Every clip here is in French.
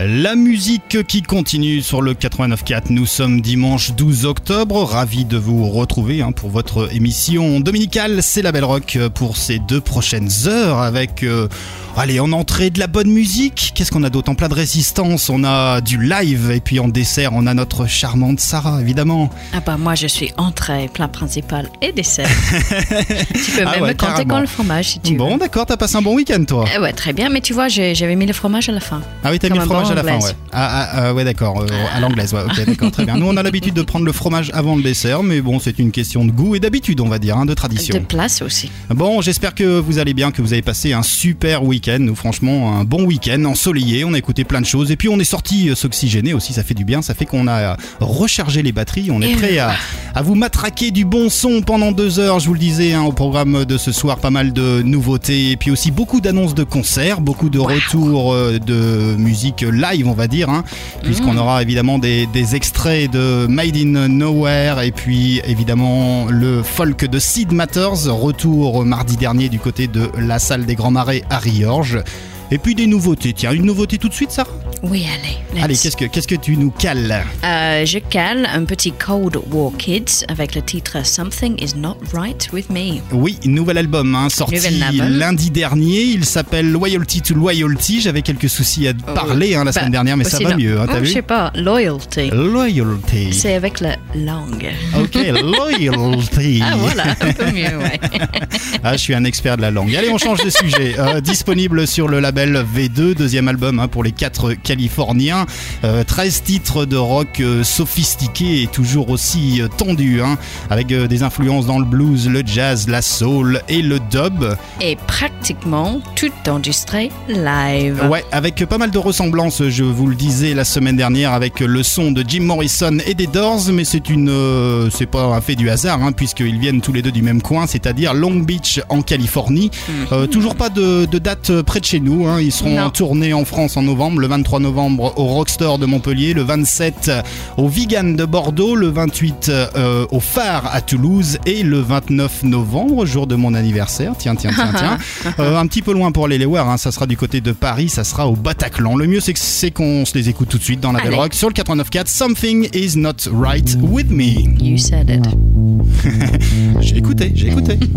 La musique qui continue sur le 89.4. Nous sommes dimanche 12 octobre. Ravi de vous retrouver hein, pour votre émission dominicale. C'est la Belle Rock pour ces deux prochaines heures avec euh, Allez, en entrée de la bonne musique, qu'est-ce qu'on a d'autre? En plat de résistance, on a du live et puis en dessert, on a notre charmante Sarah, évidemment. Ah bah moi je suis entrée, plat principal et dessert. tu peux ah même me compter quand le fromage si tu bon, veux. Bon d'accord, t'as passé un bon week-end toi euh, Ouais, très bien, mais tu vois, j'avais mis le fromage à la fin. Ah oui, t'as mis le fromage à la fin, ouais. Ah, ah, ah ouais d'accord, euh, à l'anglaise, ouais, ok d'accord, très bien. Nous on a l'habitude de prendre le fromage avant le dessert, mais bon, c'est une question de goût et d'habitude, on va dire, hein, de tradition. De place aussi. Bon, j'espère que vous allez bien, que vous avez passé un super week-end. Nous, franchement, un bon week-end ensoleillé, on a écouté plein de choses et puis on est sorti euh, s'oxygéner aussi, ça fait du bien, ça fait qu'on a rechargé les batteries, on est prêt à, vous matraquer du bon son pendant deux heures, je vous le disais hein, au programme de ce soir, pas mal de nouveautés et puis aussi beaucoup d'annonces de concerts, beaucoup de retours euh, de musique live on va dire, hein, puisqu'on mm. aura évidemment des, des, extraits de Made in Nowhere et puis évidemment le folk de Sid Matters, retour mardi dernier du côté de la salle des Grands Marais à Riorges. Et puis des nouveautés. Tiens, une nouveauté tout de suite, Sarah Oui, allez. Allez, qu'est-ce que, qu'est-ce que tu nous cales euh, Je cale un petit Cold War Kids avec le titre Something is not right with me. Oui, nouvel album hein, sorti lundi dernier. Il s'appelle Loyalty to Loyalty. J'avais quelques soucis à oh, parler hein, la semaine bah, dernière, mais ça va mieux. Hein, oh, vu Je sais pas, Loyalty. Loyalty. C'est avec la langue. Ok, Loyalty. ah voilà, un peu mieux, ouais. ah, je suis un expert de la langue. Allez, on change de sujet. Euh, disponible sur le label V2, deuxième album hein, pour les quatre Californiens. 13 euh, titres de rock euh, sophistiqué et toujours aussi euh, tendu, hein, avec des influences dans le blues, le jazz, la soul et le dub. Et pratiquement tout enregistré live. Ouais, avec pas mal de ressemblances, je vous le disais la semaine dernière, avec le son de Jim Morrison et des Doors, mais c'est une, c'est pas un fait du hasard, hein, puisqu'ils viennent tous les deux du même coin, c'est-à-dire Long Beach en Californie. Mhm. toujours pas de, de, date près de chez nous. Hein. Ils seront en tournée en France en novembre, le 23 novembre au Rockstore de Montpellier, le 27 au Vegan de Bordeaux, le 28 euh, au Phare à Toulouse et le 29 novembre, jour de mon anniversaire. Tiens, tiens, tiens, tiens. Euh, un petit peu loin pour les voir, hein. ça sera du côté de Paris, ça sera au Bataclan. Le mieux, c'est qu'on se les écoute tout de suite dans la Belle Rock sur le 89.4. Something is not right with me. You said it. j'ai écouté, j'ai écouté.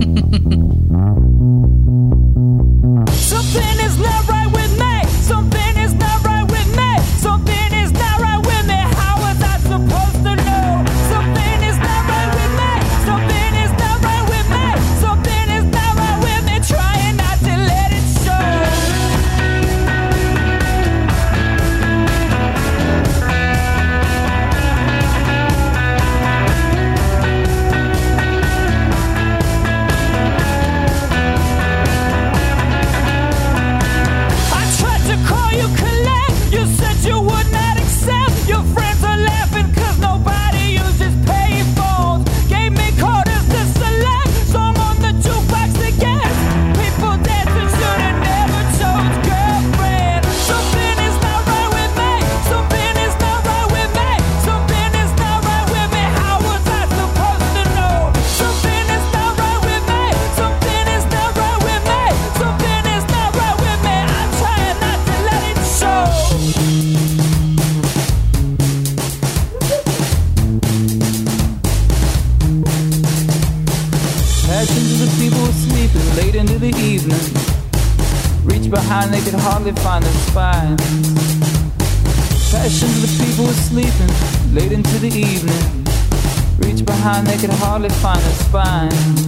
could hardly find their spines.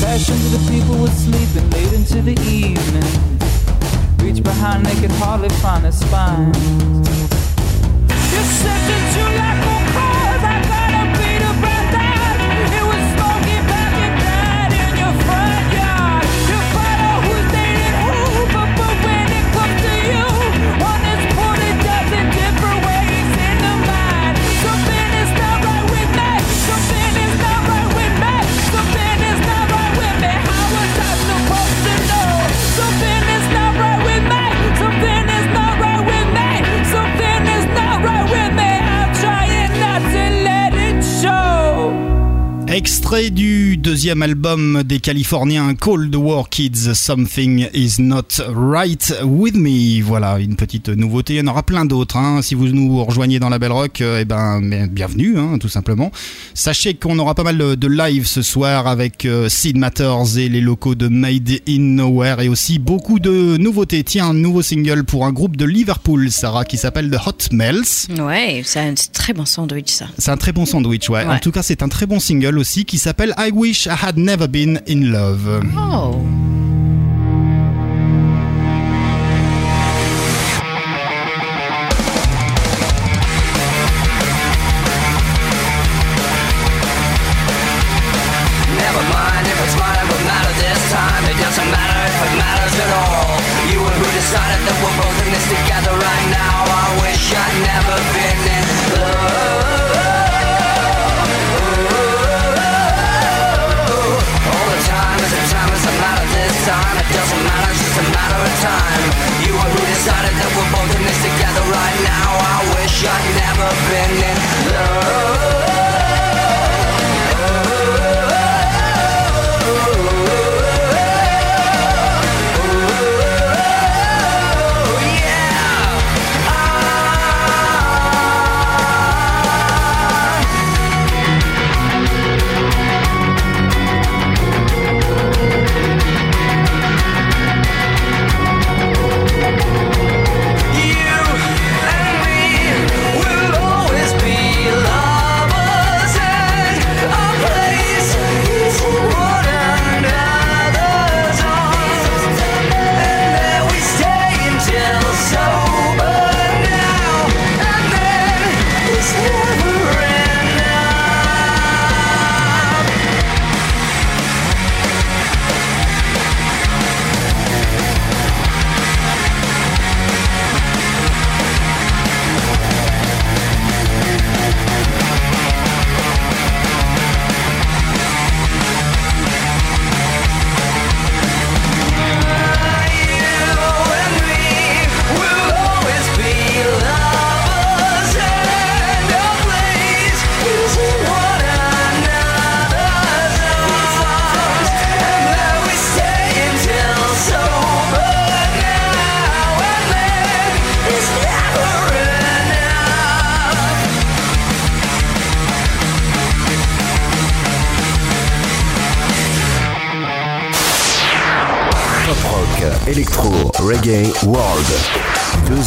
Crashed into the people were sleeping late into the evening. Reach behind, they could hardly find their spines. You said Près du deuxième album des Californiens Cold War Kids, Something Is Not Right With Me. Voilà, une petite nouveauté. Il y en aura plein d'autres. Hein. Si vous nous rejoignez dans la Belle Rock, euh, eh ben, bienvenue, hein, tout simplement. Sachez qu'on aura pas mal de live ce soir avec euh, Sid Matters et les locaux de Made in Nowhere et aussi beaucoup de nouveautés. Tiens, un nouveau single pour un groupe de Liverpool, Sarah, qui s'appelle The Hot Smells. Ouais, c'est un très bon sandwich, ça. C'est un très bon sandwich, ouais. En tout cas, c'est un très bon single aussi qui s'appelle I Wish I Had Never Been in Love. Oh.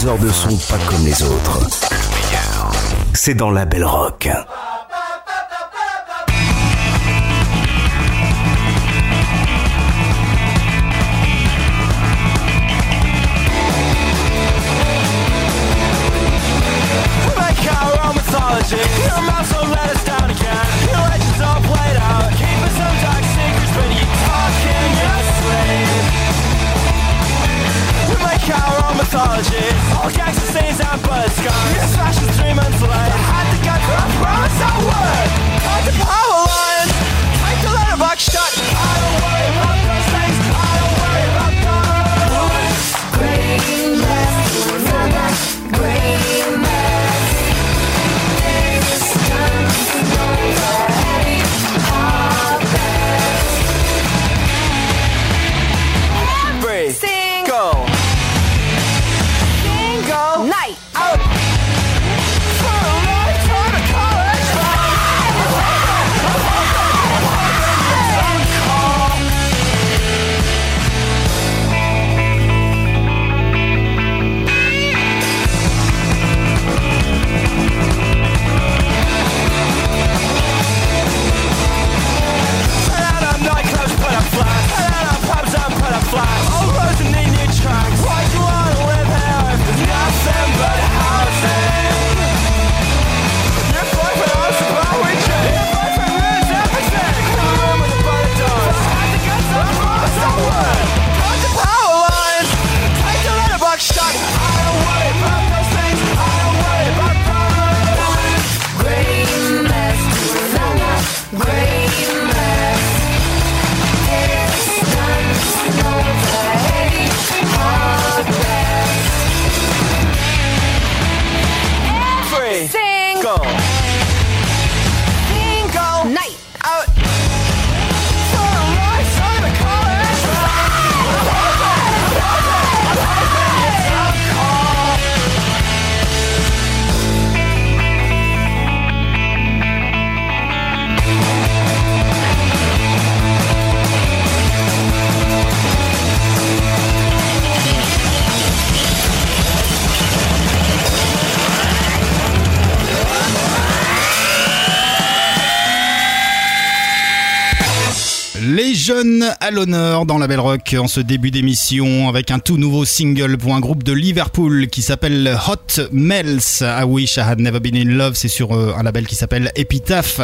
Heures de son pas comme les autres. C'est dans la belle rock. L'honneur dans la Belle Rock en ce début d'émission avec un tout nouveau single pour un groupe de Liverpool qui s'appelle Hot Mels. I Wish I Had Never Been in Love, c'est sur euh, un label qui s'appelle Epitaph.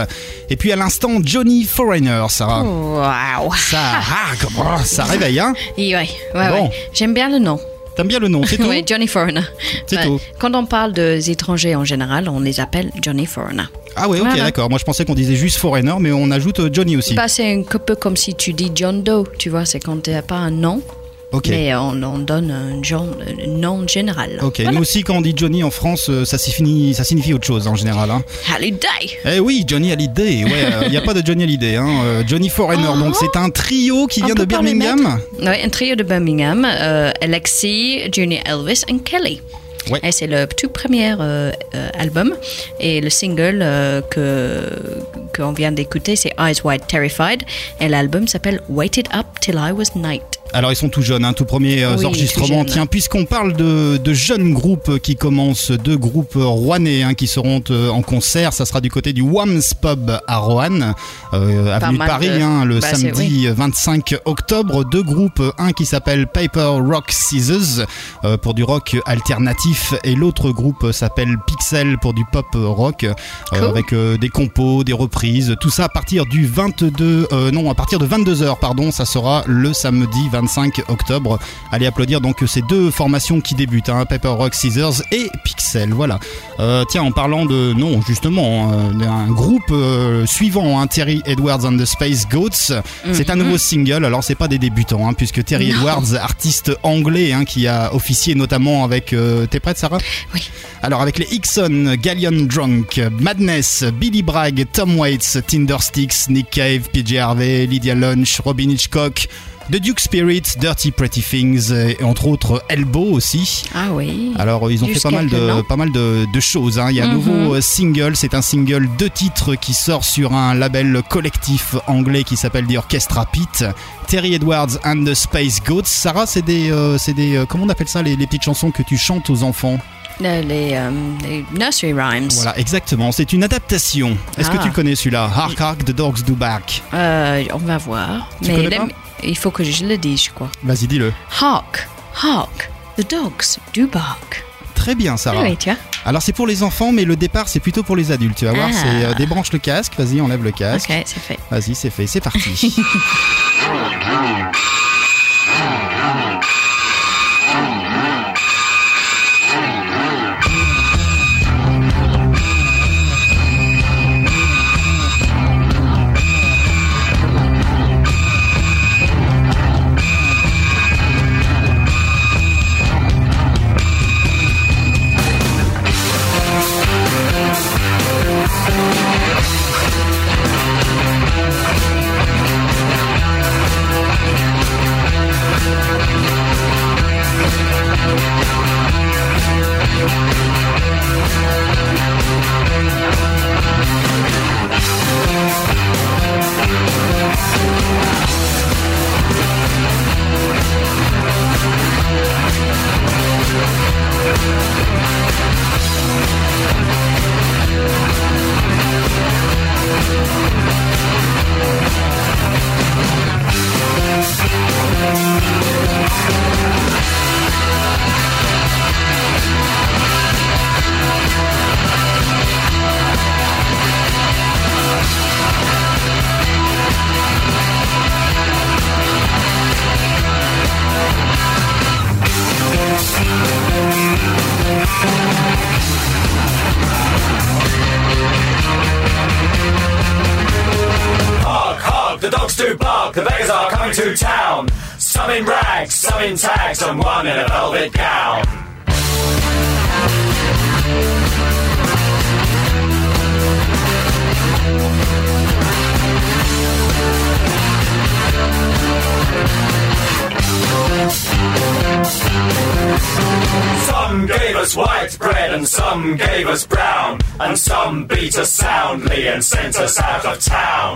Et puis à l'instant, Johnny Foreigner, Sarah. Wow. Ça, ah, oh, ça réveille, hein Oui, ouais, ouais, Bon. ouais. J'aime bien le nom. T'aimes bien le nom, c'est tout Oui, Johnny Foreigner. C'est tout. Quand on parle des étrangers en général, on les appelle Johnny Foreigner. Ah ouais, ok, d'accord. Moi je pensais qu'on disait juste Foreigner, mais on ajoute euh, Johnny aussi. Bah, c'est un peu comme si tu dis John Doe, tu vois, c'est quand tu n'as pas un nom, mais on, on donne un, genre- un nom général. Ok, Voilà. nous aussi quand on dit Johnny en France, euh, ça signifie, ça signifie autre chose en général. Hein. Halliday Eh oui, Johnny Hallyday. Ouais, il n'y a pas de Johnny Hallyday. Hein. euh, Johnny Foreigner. Oh. Donc c'est un trio qui On vient de Birmingham. Oui, un trio de Birmingham, euh, Alexis, Junior Elvis et Kelly. Et c'est le tout premier euh, euh, album. Et le single euh, que qu'on vient d'écouter, c'est Eyes Wide Terrified. Et l'album s'appelle Wait It Up Till I Was Night. Alors ils sont tout jeunes, hein, tout premier euh, Oui, enregistrement. tout jeune. Tiens, puisqu'on parle de, de jeunes groupes qui commencent, deux groupes rouennais hein, qui seront euh, en concert, ça sera du côté du Wams Pub à Roanne, euh, avenue de Paris, de- hein, le Bah, samedi 25 octobre. Deux groupes, un qui s'appelle Paper Rock Scissors euh, pour du rock alternatif et l'autre groupe s'appelle Pixel pour du pop rock euh, Cool. avec euh, des compos, des reprises, tout ça à partir du 22 euh, non, à partir de 22h pardon, ça sera le samedi 25 octobre. Allez applaudir donc ces deux formations qui débutent hein, Paper Rock Scissors et Pixel. Voilà. Euh, tiens, en parlant de non, justement, euh, d'un groupe euh, suivant hein, Terry Edwards and the Space Goats, c'est un nouveau single. Alors c'est pas des débutants hein, puisque Terry Non. Edwards, artiste anglais hein, qui a officié notamment avec t'es prête Sarah? Oui. alors avec les Hickson, Galleon Drunk, Madness, Billy Bragg, Tom Waits, Tindersticks, Nick Cave, PJ Harvey, Lydia Lunch, Robin Hitchcock, The Duke Spirit, Dirty Pretty Things et entre autres Elbow aussi. Ah oui. Alors ils ont fait pas mal de, pas mal de, de choses. hein. Il y a un Mhm. nouveau euh, single, c'est un single de titres qui sort sur un label collectif anglais qui s'appelle The Orchestra Pit. Terry Edwards and the Space Goats. Sarah, c'est des, euh, c'est des, euh, comment on appelle ça, les, les petites chansons que tu chantes aux enfants? Euh, les, euh, les nursery rhymes. Voilà, exactement. C'est une adaptation. Est-ce que Ah. tu connais celui-là? Hark Hark, The Dogs Do Back. Euh, on va voir. Tu Mais il faut que je le dise, je crois. Vas-y, dis-le. Hark, hark, the dogs do bark. Très bien, Ah Sarah. oui, tu vois. Alors, c'est pour les enfants, mais le départ, c'est plutôt pour les adultes. Tu vas voir, Ah. c'est euh, débranche le casque. Vas-y, enlève le casque. Ok, c'est fait. Vas-y, c'est fait, c'est parti. in tags, and one in a velvet gown. Some gave us white bread and some gave us brown, and some beat us soundly and sent us out of town.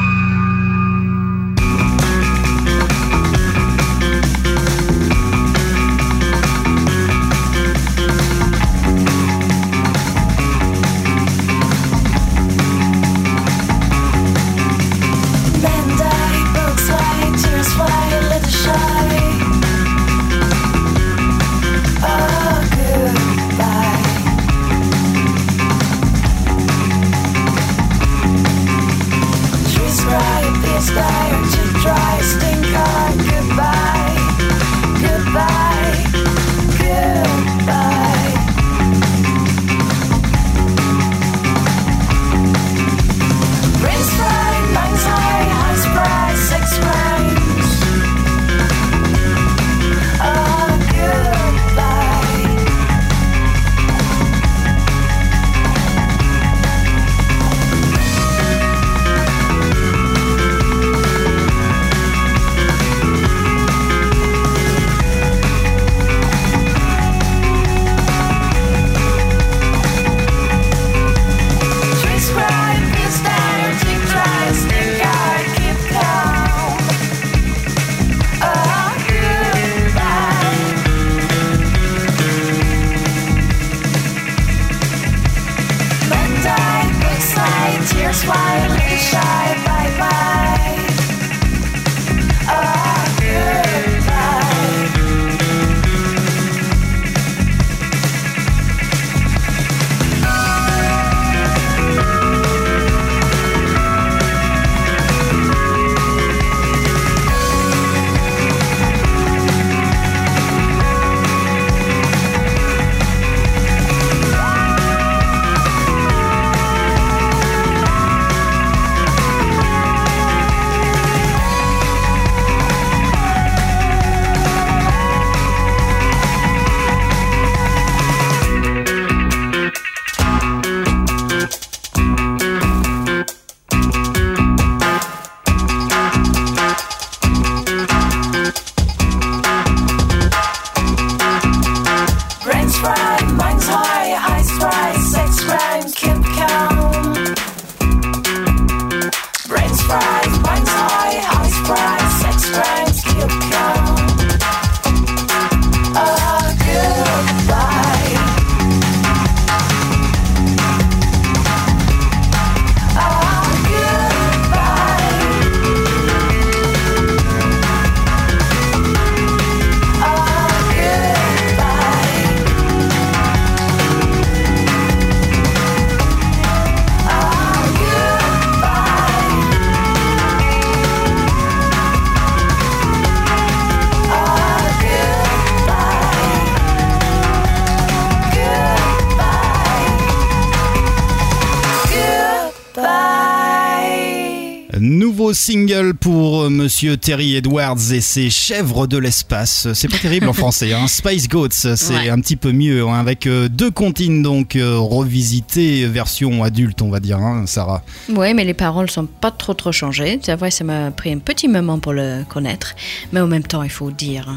single pour euh, Monsieur Terry Edwards et ses chèvres de l'espace. C'est pas terrible en français, hein. Space Goats, c'est un petit peu mieux, hein, avec euh, deux comptines donc euh, revisitées, version adulte, on va dire, hein, Sarah. Oui, mais les paroles sont pas trop trop changées. C'est vrai, ça m'a pris un petit moment pour le connaître, mais en même temps, il faut dire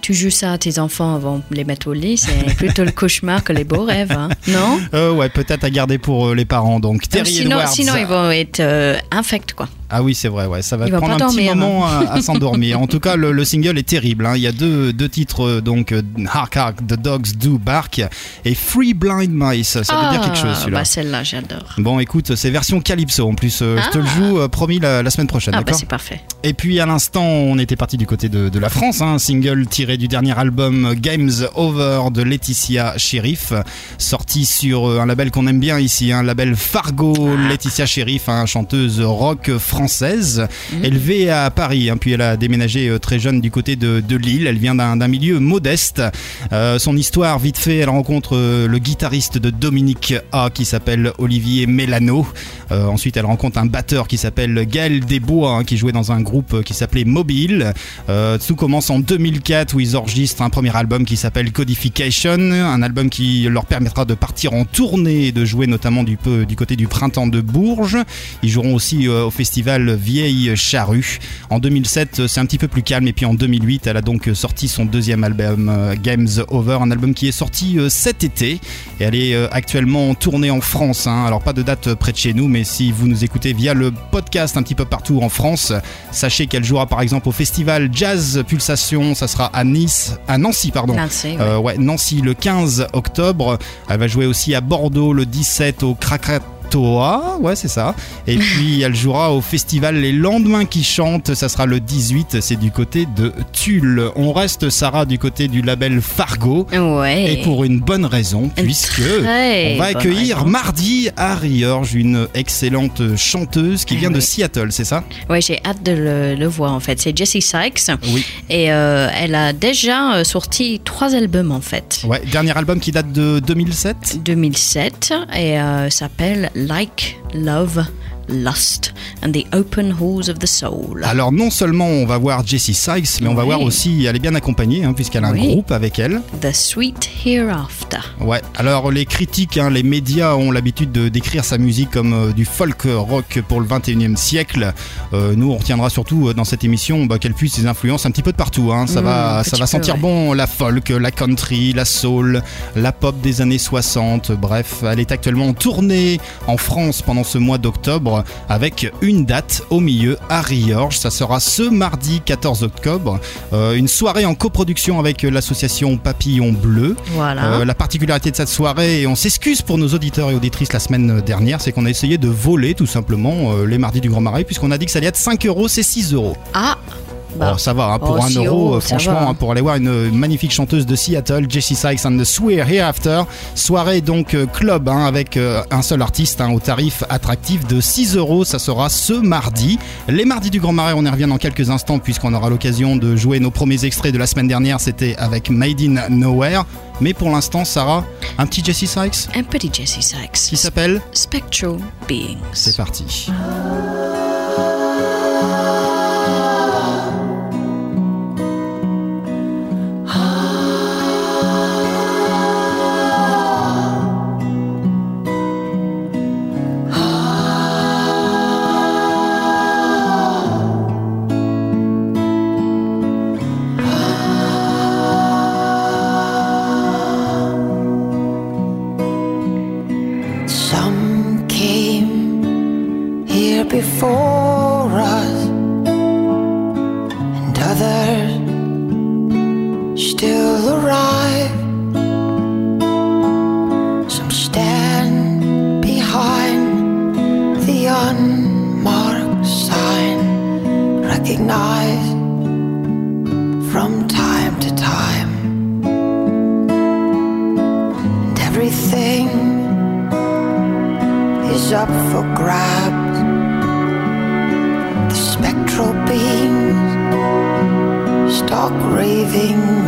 tu joues ça à tes enfants avant de les mettre au lit, c'est plutôt le cauchemar que les beaux rêves, hein. non? Euh, Ouais, peut-être à garder pour les parents. Donc, Terry sinon, sinon, ils vont être infects, quoi. Ah oui, c'est vrai, ouais. ça va prendre un petit moment à, s'endormir. en tout cas, le, single est terrible. Hein. Il y a deux, deux titres, euh, donc euh, Hark Hark, The Dogs Do Bark et Free Blind Mice. Ça veut dire quelque chose, celui-là. Bah celle-là, j'adore. Bon, écoute, c'est version Calypso en plus. Euh, je te le ah. joue, promis, la, semaine prochaine. Ah, bah c'est parfait. Et puis à l'instant, on était parti du côté de, de la France. Hein, single tiré du dernier album Games Over de Laetitia Sheriff, sorti sur un label qu'on aime bien ici, un label Fargo. Ah. Laetitia Sheriff, hein, chanteuse rock française française, mhm. élevée à Paris. Hein, puis elle a déménagé euh, très jeune du côté de, Lille. Elle vient d'un milieu modeste. Euh, son histoire, vite fait, elle rencontre euh, le guitariste de Dominique A qui s'appelle Olivier Mélano. Ensuite, elle rencontre un batteur qui s'appelle Gaël Desbois hein, qui jouait dans un groupe qui s'appelait Mobile. tout commence en 2004 où ils enregistrent un premier album qui s'appelle Codification, un album qui leur permettra de partir en tournée et de jouer notamment du, côté du printemps de Bourges. Ils joueront aussi au festival Vieille Charrue. En 2007, c'est un petit peu plus calme. Et puis en 2008, elle a donc sorti son deuxième album, euh, Games Over, un album qui est sorti euh, cet été. Et elle est euh, actuellement en tournée en France. Hein. Alors pas de date près de chez nous, mais mais si vous nous écoutez via le podcast un petit peu partout en France, sachez qu'elle jouera par exemple au festival Jazz Pulsation, ça sera à Nice, à Nancy, pardon. Nancy, ouais. Euh, ouais, Nancy le 15 octobre. Elle va jouer aussi à Bordeaux le 17 au Krakatoa. Ouais, c'est ça. Et puis elle jouera au festival Les Lendemains qui chantent. Ça sera le 18. C'est du côté de Tulle. On reste, Sarah, du côté du label Fargo. Ouais. Et pour une bonne raison, puisque très on va accueillir raison. mardi Harry Orge, une excellente chanteuse qui vient de. Seattle, c'est ça? Ouais, j'ai hâte de le, le voir en fait. C'est Jessie Sykes. Oui. Et euh, elle a déjà euh, sorti trois albums en fait. Ouais, dernier album qui date de 2007 2007 et euh, s'appelle Like, Love, Lust and the Open Halls of the Soul. Alors non seulement on va voir Jessie Sykes, mais on va Oui. voir aussi, elle est bien accompagnée hein, puisqu'elle a un groupe avec elle. The Sweet Hereafter. Ouais. Alors les critiques, hein, les médias ont l'habitude de décrire sa musique comme euh, du folk rock pour le 21e siècle. Euh, nous on retiendra surtout euh, dans cette émission bah, qu'elle puise ses influences un petit peu de partout. hein. Ça Mm, va, ça va peu, sentir ouais. bon la folk, la country, la soul, la pop des années 60. Bref, elle est actuellement en tournée en France pendant ce mois d'octobre avec une date au milieu à Riorge. Ça sera ce mardi 14 octobre. Euh, une soirée en coproduction avec l'association Papillon Bleu. Voilà. Euh, la particularité de cette soirée, et on s'excuse pour nos auditeurs et auditrices la semaine dernière, c'est qu'on a essayé de voler tout simplement euh, les mardis du Grand Marais, puisqu'on a dit que ça allait être 5 euros, c'est 6 euros. ah, bah, Bon, ça va, hein, pour Oh, 1 six euro, euros, euh, franchement, va. hein, pour aller voir une magnifique chanteuse de Seattle, Jessie Sykes and the Swear Hereafter. Soirée donc euh, club hein, avec euh, un seul artiste hein, au tarif attractif de 6 euros. Ça sera ce mardi. Les mardis du Grand Marais, on y revient dans quelques instants puisqu'on aura l'occasion de jouer nos premiers extraits de la semaine dernière. C'était avec Made in Nowhere. Mais pour l'instant, Sarah, un petit Jessie Sykes un petit Jessie Sykes. qui s'appelle Spectral Beings. C'est parti. Before us, and others still arrive. Some stand behind the unmarked sign, recognized from time to time. And everything is up for grabs. dog raving.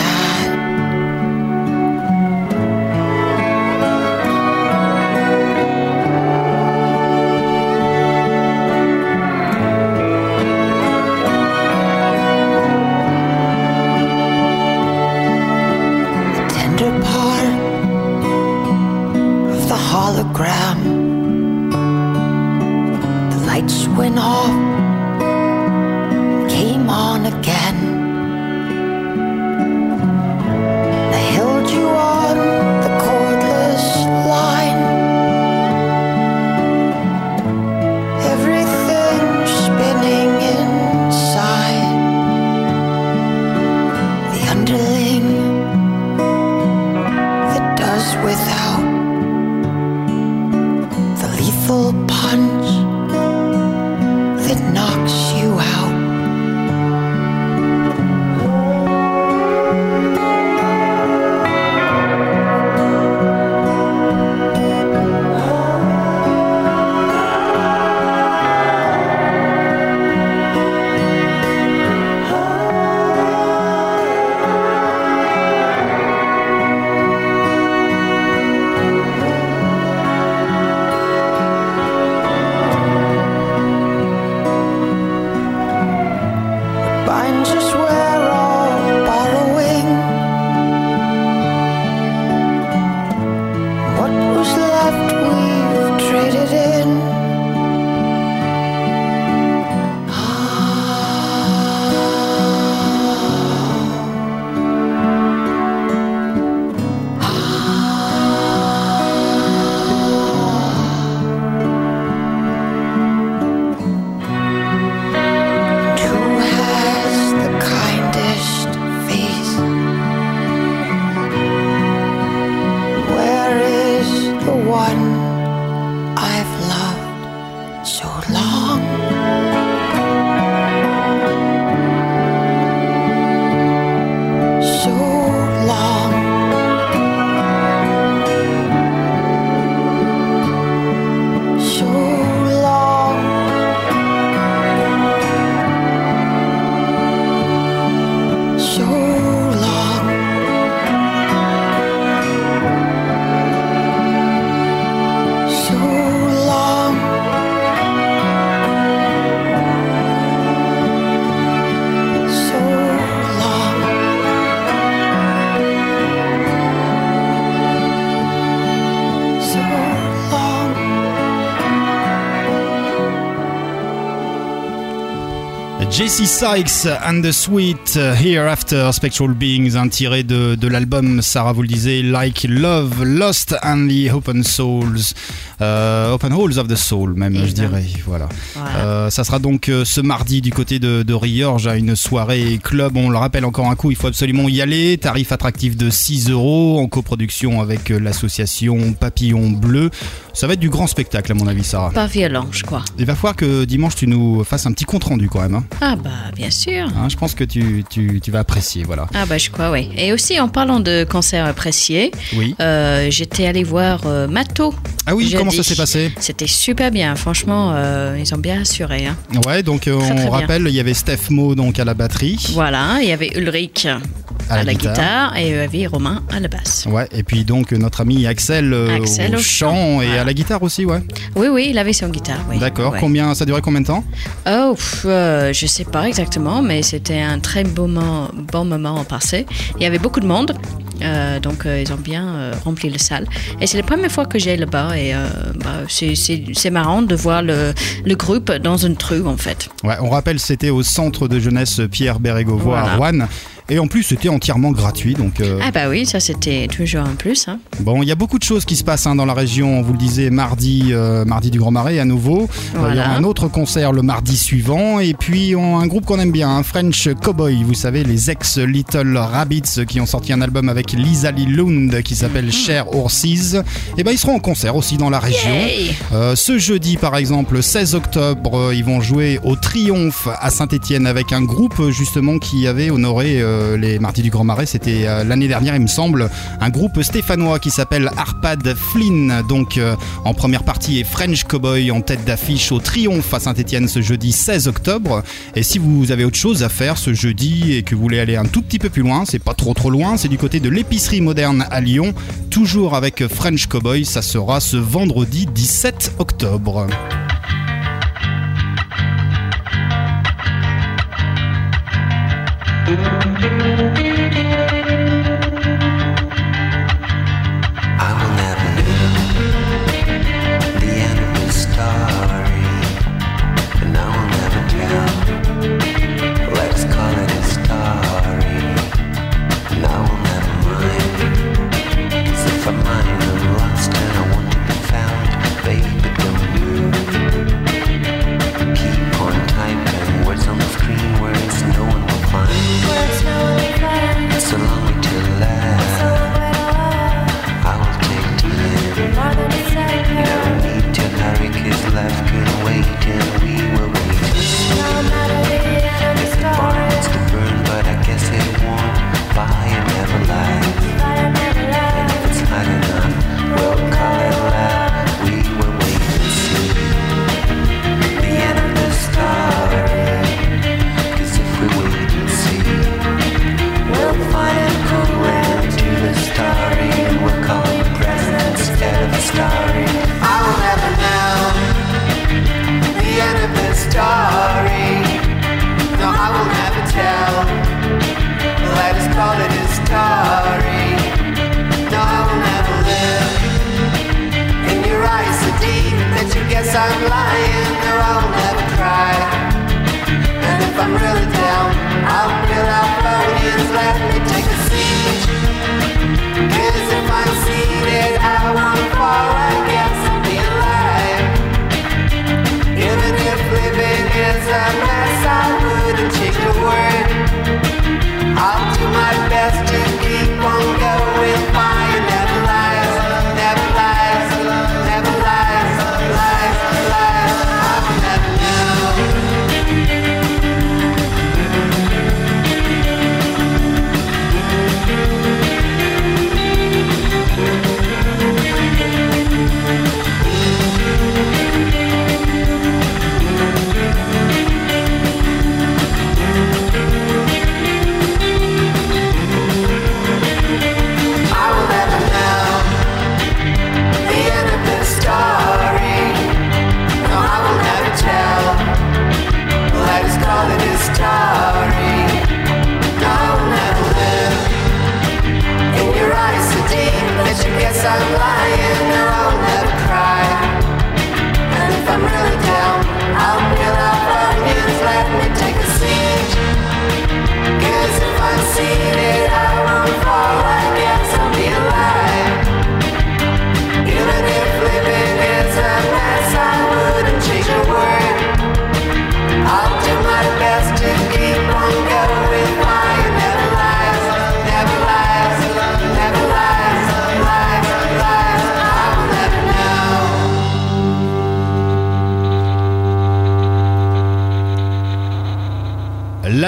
Jesse Sykes and the Sweet uh, Hereafter Spectral Beings, un tiré de, de l'album, Sarah vous le disait, Like Love, Lost and the Open Souls, euh, Open Halls of the Soul même, je dirais. Voilà. Voilà. Euh, ça sera donc euh, ce mardi du côté de, de Riorge à une soirée club. On le rappelle encore un coup, il faut absolument y aller. Tarif attractif de 6 euros en coproduction avec euh, l'association Papillon Bleu. Ça va être du grand spectacle à mon avis, Sarah. Pas violent, je crois. Il va falloir que dimanche tu nous fasses un petit compte rendu quand même. hein. Ah bah bien sûr. Hein, je pense que tu, tu, tu vas apprécier, voilà. Ah bah je crois, oui. Et aussi en parlant de concerts appréciés, Oui. euh, j'étais allée voir euh, Mato. Ah oui, jeudi. comment ça s'est passé C'était super bien, franchement, euh, ils ont bien assuré. hein. Ouais, donc euh, Très, on très rappelle, il y avait Steph Mo donc à la batterie. Voilà, il y avait Ulrich à, la la guitare. guitare. et il y avait Romain à la basse. Ouais, et puis donc notre ami Axel, euh, Axel au, au chant chant, et voilà. à la guitare aussi, ouais. Oui, oui, il avait son guitare. oui. D'accord. Ouais. Combien ça duré combien de temps Oh, pff, je sais pas exactement, mais c'était un très beau moment, bon moment passé. Il y avait beaucoup de monde, euh, donc euh, ils ont bien euh, rempli la salle. Et c'est la première fois que j'ai là-bas, et bah, c'est- marrant de voir le, le groupe dans une trou, en fait. Ouais, on rappelle, c'était au centre de jeunesse Pierre Bérégovoy à Voilà. Rouen. Et en plus, c'était entièrement gratuit. Donc, euh, Ah bah oui, ça c'était toujours un plus. Hein. bon, il y a beaucoup de choses qui se passent hein, dans la région. On vous le disait, mardi, euh, mardi du Grand Marais à nouveau. Euh, Il y aura un autre concert le mardi suivant. Et puis, on- un groupe qu'on aime bien, un French Cowboy. Vous savez, les ex-Little Rabbits qui ont sorti un album avec Lisa Lee Lund qui s'appelle. Cher Horses. Et ben, ils seront en concert aussi dans la région. Ce jeudi, par exemple, le 16 octobre, ils vont jouer au Triomphe à Saint-Etienne avec un groupe justement qui avait honoré euh, les Mardis du Grand Marais. C'était euh, l'année dernière, il me semble, un groupe stéphanois qui s'appelle Arpad Flynn. Donc, euh, en première partie, et French Cowboy en tête d'affiche au Triomphe à Saint-Etienne ce jeudi 16 octobre. Et si vous avez autre chose à faire ce jeudi et que vous voulez aller un tout petit peu plus loin, c'est pas trop trop loin, c'est du côté de l'épicerie moderne à Lyon, toujours avec French Cowboy. Ça sera ce vendredi 17 octobre.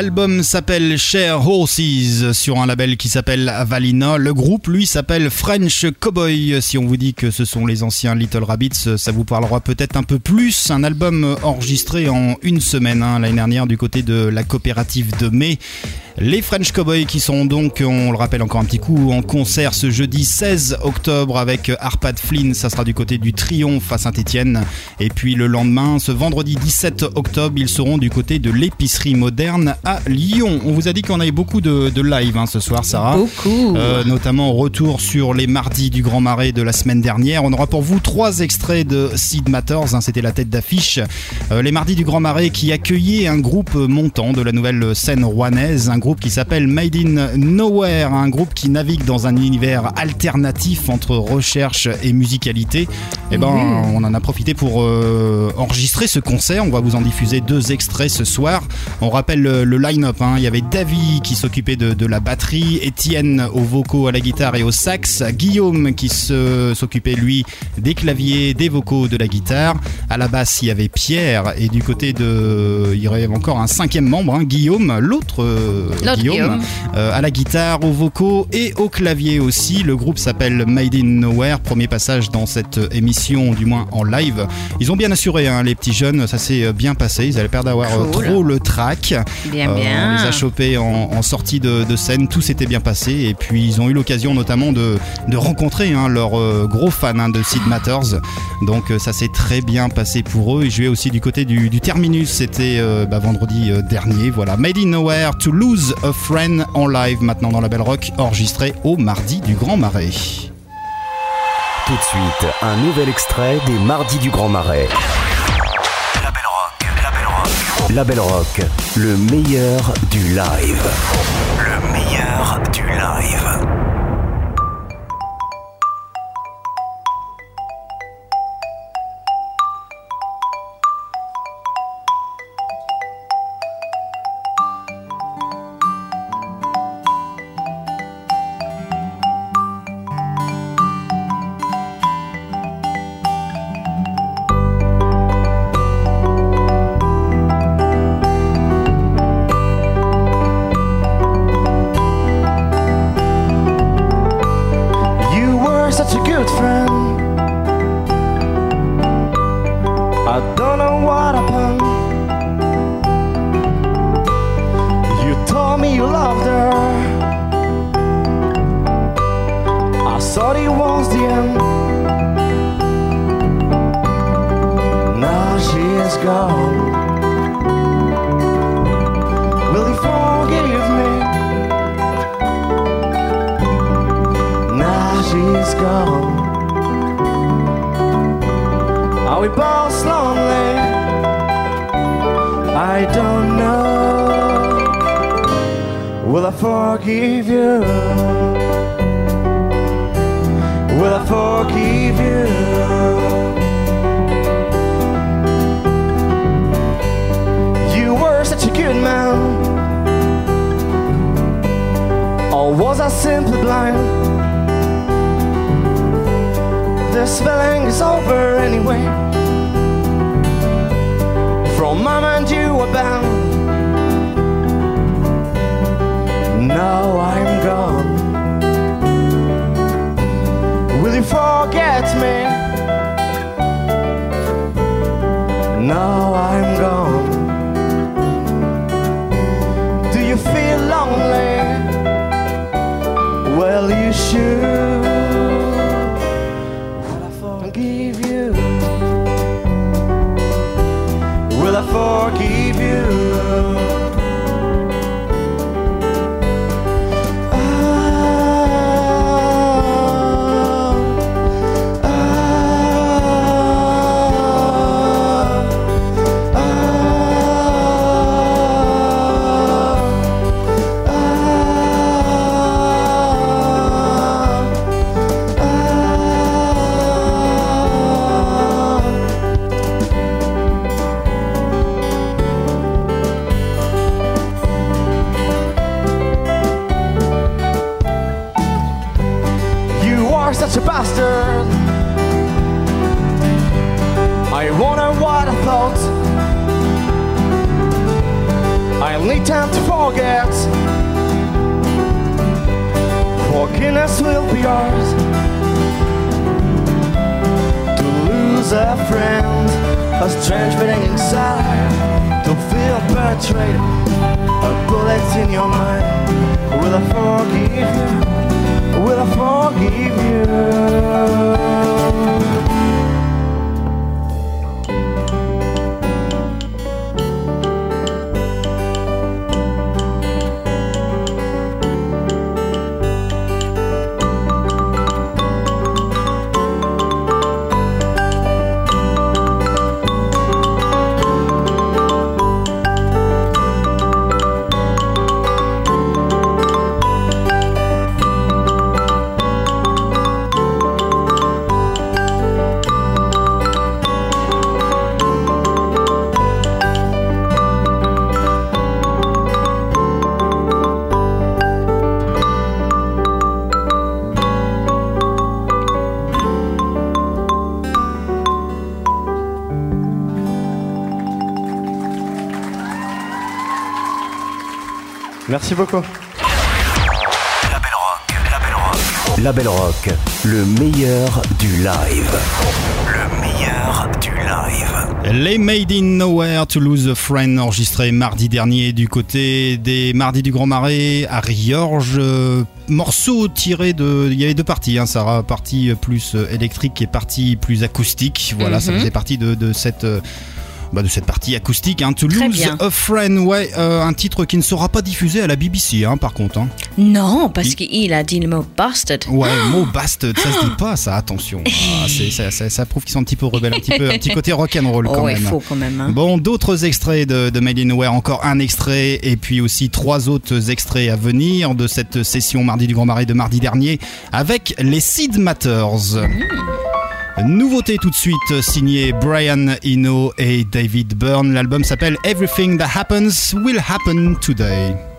L'album s'appelle Share Horses sur un label qui s'appelle Valina. Le groupe, lui, s'appelle French Cowboy. Si on vous dit que ce sont les anciens Little Rabbits, ça vous parlera peut-être un peu plus. Un album enregistré en une semaine hein, l'année dernière du côté de la coopérative de mai. Les French Cowboys qui sont donc, on le rappelle encore un petit coup, en concert ce jeudi 16 octobre avec Arpad Flynn, ça sera du côté du Triomphe à Saint-Etienne. Et puis le lendemain, ce vendredi 17 octobre, ils seront du côté de l'épicerie moderne à Lyon. On vous a dit qu'on avait beaucoup de, de live hein, ce soir, Sarah. Beaucoup. Euh, notamment retour sur les mardis du Grand Marais de la semaine dernière. On aura pour vous trois extraits de Seed Matters, hein, c'était la tête d'affiche. Euh, les mardis du Grand Marais qui accueillaient un groupe montant de la nouvelle scène rouennaise, un groupe qui s'appelle Made in Nowhere, un groupe qui navigue dans un univers alternatif entre recherche et musicalité. Et ben, on en a profité pour euh, enregistrer ce concert. On va vous en diffuser deux extraits ce soir. On rappelle le, le line-up. hein. Il y avait Davy qui s'occupait de, de la batterie, Étienne aux vocaux, à la guitare et au sax, Guillaume qui s'occupait lui des claviers, des vocaux, de la guitare. À la basse, il y avait Pierre et du côté de, il y aurait encore un cinquième membre, hein, Guillaume, l'autre euh, Guillaume. euh, à la guitare, aux vocaux et au clavier aussi. Le groupe s'appelle Made in Nowhere. Premier passage dans cette émission, du moins en live. Ils ont bien assuré, hein, les petits jeunes, ça s'est bien passé. Ils avaient l'air d'avoir euh, Cool. trop le track. Bien, Euh, bien. On les a chopés en, en sortie de, de scène, tout s'était bien passé. Et puis ils ont eu l'occasion notamment de, de rencontrer hein, leurs euh, gros fans hein, de Sid Matters. Donc euh, ça s'est très bien passé pour eux. Ils jouaient aussi du côté du, du Terminus, c'était euh, bah, vendredi dernier. Voilà, Made in Nowhere, To Lose a Friend en live maintenant dans la Belle Rock, enregistré au mardi du Grand Marais. Tout de suite, un nouvel extrait des Mardis du Grand Marais. Rock, La Belle Rock, le meilleur du live. le meilleur du live. Simply blind? The spelling is over anyway. From moment you were bound. Now I'm gone. Will you forget me? Friend, a strange feeling inside. To feel betrayed, a bullet in your mind. Will I forgive you? Will I forgive you? Merci beaucoup. Label Rock, Label Rock. Label Rock, le meilleur du live. Le meilleur du live. Les Made in Nowhere to Lose a Friend enregistré mardi dernier du côté des Mardis du Grand Marais à Riorges. Euh, morceau tiré de. Il y avait deux parties, hein, Sarah. Partie plus euh, électrique et partie plus acoustique. Voilà, ça Mhm. faisait partie de, de cette. Bah, de cette partie acoustique, hein, To Très Lose bien. a Friend, ouais, euh, un titre qui ne sera pas diffusé à la BBC, hein, par contre. hein. Non, parce qu'il a dit le mot bastard. Ouais, mot bastard, ça se dit pas, ça, attention. Ah, ça, ça- ça prouve qu'ils sont un petit peu rebelles, un petit, peu, un petit côté rock'n'roll quand Oh, même. il faut quand même. hein. Bon, d'autres extraits de, de Made in Nowhere, encore un extrait et puis aussi trois autres extraits à venir de cette session Mardi du Grand Marais de mardi dernier avec les Seed Matters. Nouveauté tout de suite signé Brian Eno et David Byrne. L'album s'appelle Everything That Happens Will Happen Today.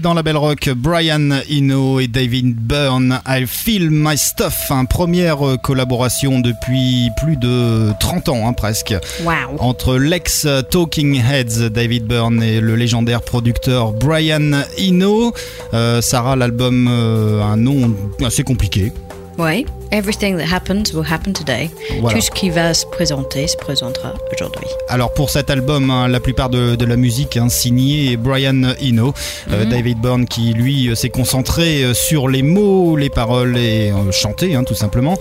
dans la belle rock, Brian Eno et David Byrne. I Feel My Stuff, hein. première euh, collaboration depuis plus de 30 ans hein, presque. Wow. Entre l'ex Talking Heads David Byrne et le légendaire producteur Brian Eno. Euh, Sarah, l'album euh, un nom assez compliqué. Oui, Everything That Happens Will Happen Today. Tout ce qui va se présenter se présentera. Alors pour cet album, hein, la plupart de, la musique hein, signée Brian Eno, euh, David Byrne qui lui euh, s'est concentré euh, sur les mots, les paroles et euh, chanter hein, tout simplement.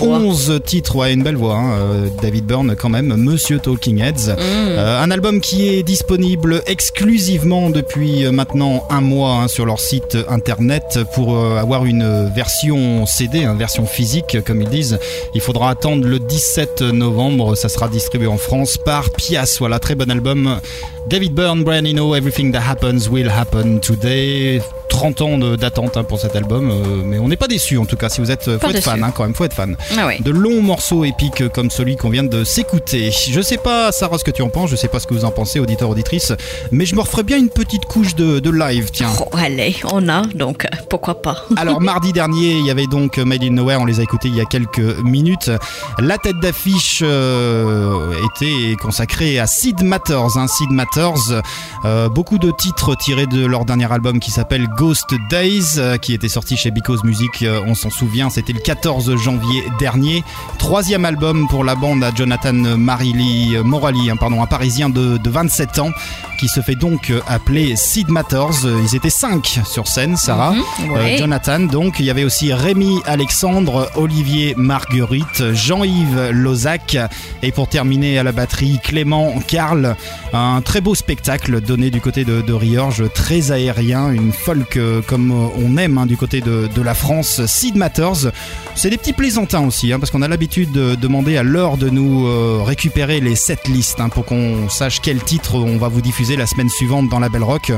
11 titres, ouais, une belle voix, hein, David Byrne quand même, Monsieur Talking Heads. Un album qui est disponible exclusivement depuis maintenant un mois sur leur site internet pour avoir une version CD, une version physique comme ils disent. Il faudra attendre le 17 novembre, ça sera distribué en France. France par Pias. Voilà, très bon album. David Byrne, Brian Eno, Everything That Happens Will Happen Today. 30 ans d'attente hein, pour cet album, euh, mais on n'est pas déçu en tout cas. Si vous êtes, faut être déçu. fan hein, quand même, faut être fan. Ah. De longs morceaux épiques comme celui qu'on vient de s'écouter. Je sais pas, Sarah, ce que tu en penses, je sais pas ce que vous en pensez, auditeur, auditrice, mais je me referais bien une petite couche de, de live, tiens. Oh, allez, on a, donc euh, pourquoi pas. Alors mardi dernier, il y avait donc Made in Nowhere, on les a écoutés il y a quelques minutes. La tête d'affiche euh, était consacrée à Sid Matters. Hein, Sid Matters, euh, beaucoup de titres tirés de leur dernier album qui s'appelle Ghost Days, euh, qui était sorti chez Because Music, euh, on s'en souvient, c'était le 14 janvier dernier. Troisième album pour la bande à Jonathan Marili, euh, Morali, hein, pardon, un Parisien de, de 27 ans, qui se fait donc appeler Sid Matters. Ils étaient cinq sur scène, Sarah. Mhm, ouais. Jonathan, donc il y avait aussi Rémi Alexandre, Olivier Marguerite, Jean-Yves Lozac et pour terminer à la batterie Clément Karl. Un très beau spectacle donné du côté de, de Riorge, très aérien, une folk comme euh, on aime hein, du côté de, la France. Sid Matters, c'est des petits plaisantins aussi, hein, parce qu'on a l'habitude de demander à l'heure de nous euh, récupérer les set lists hein, pour qu'on sache quel titre on va vous diffuser la semaine suivante dans la Belle Rock.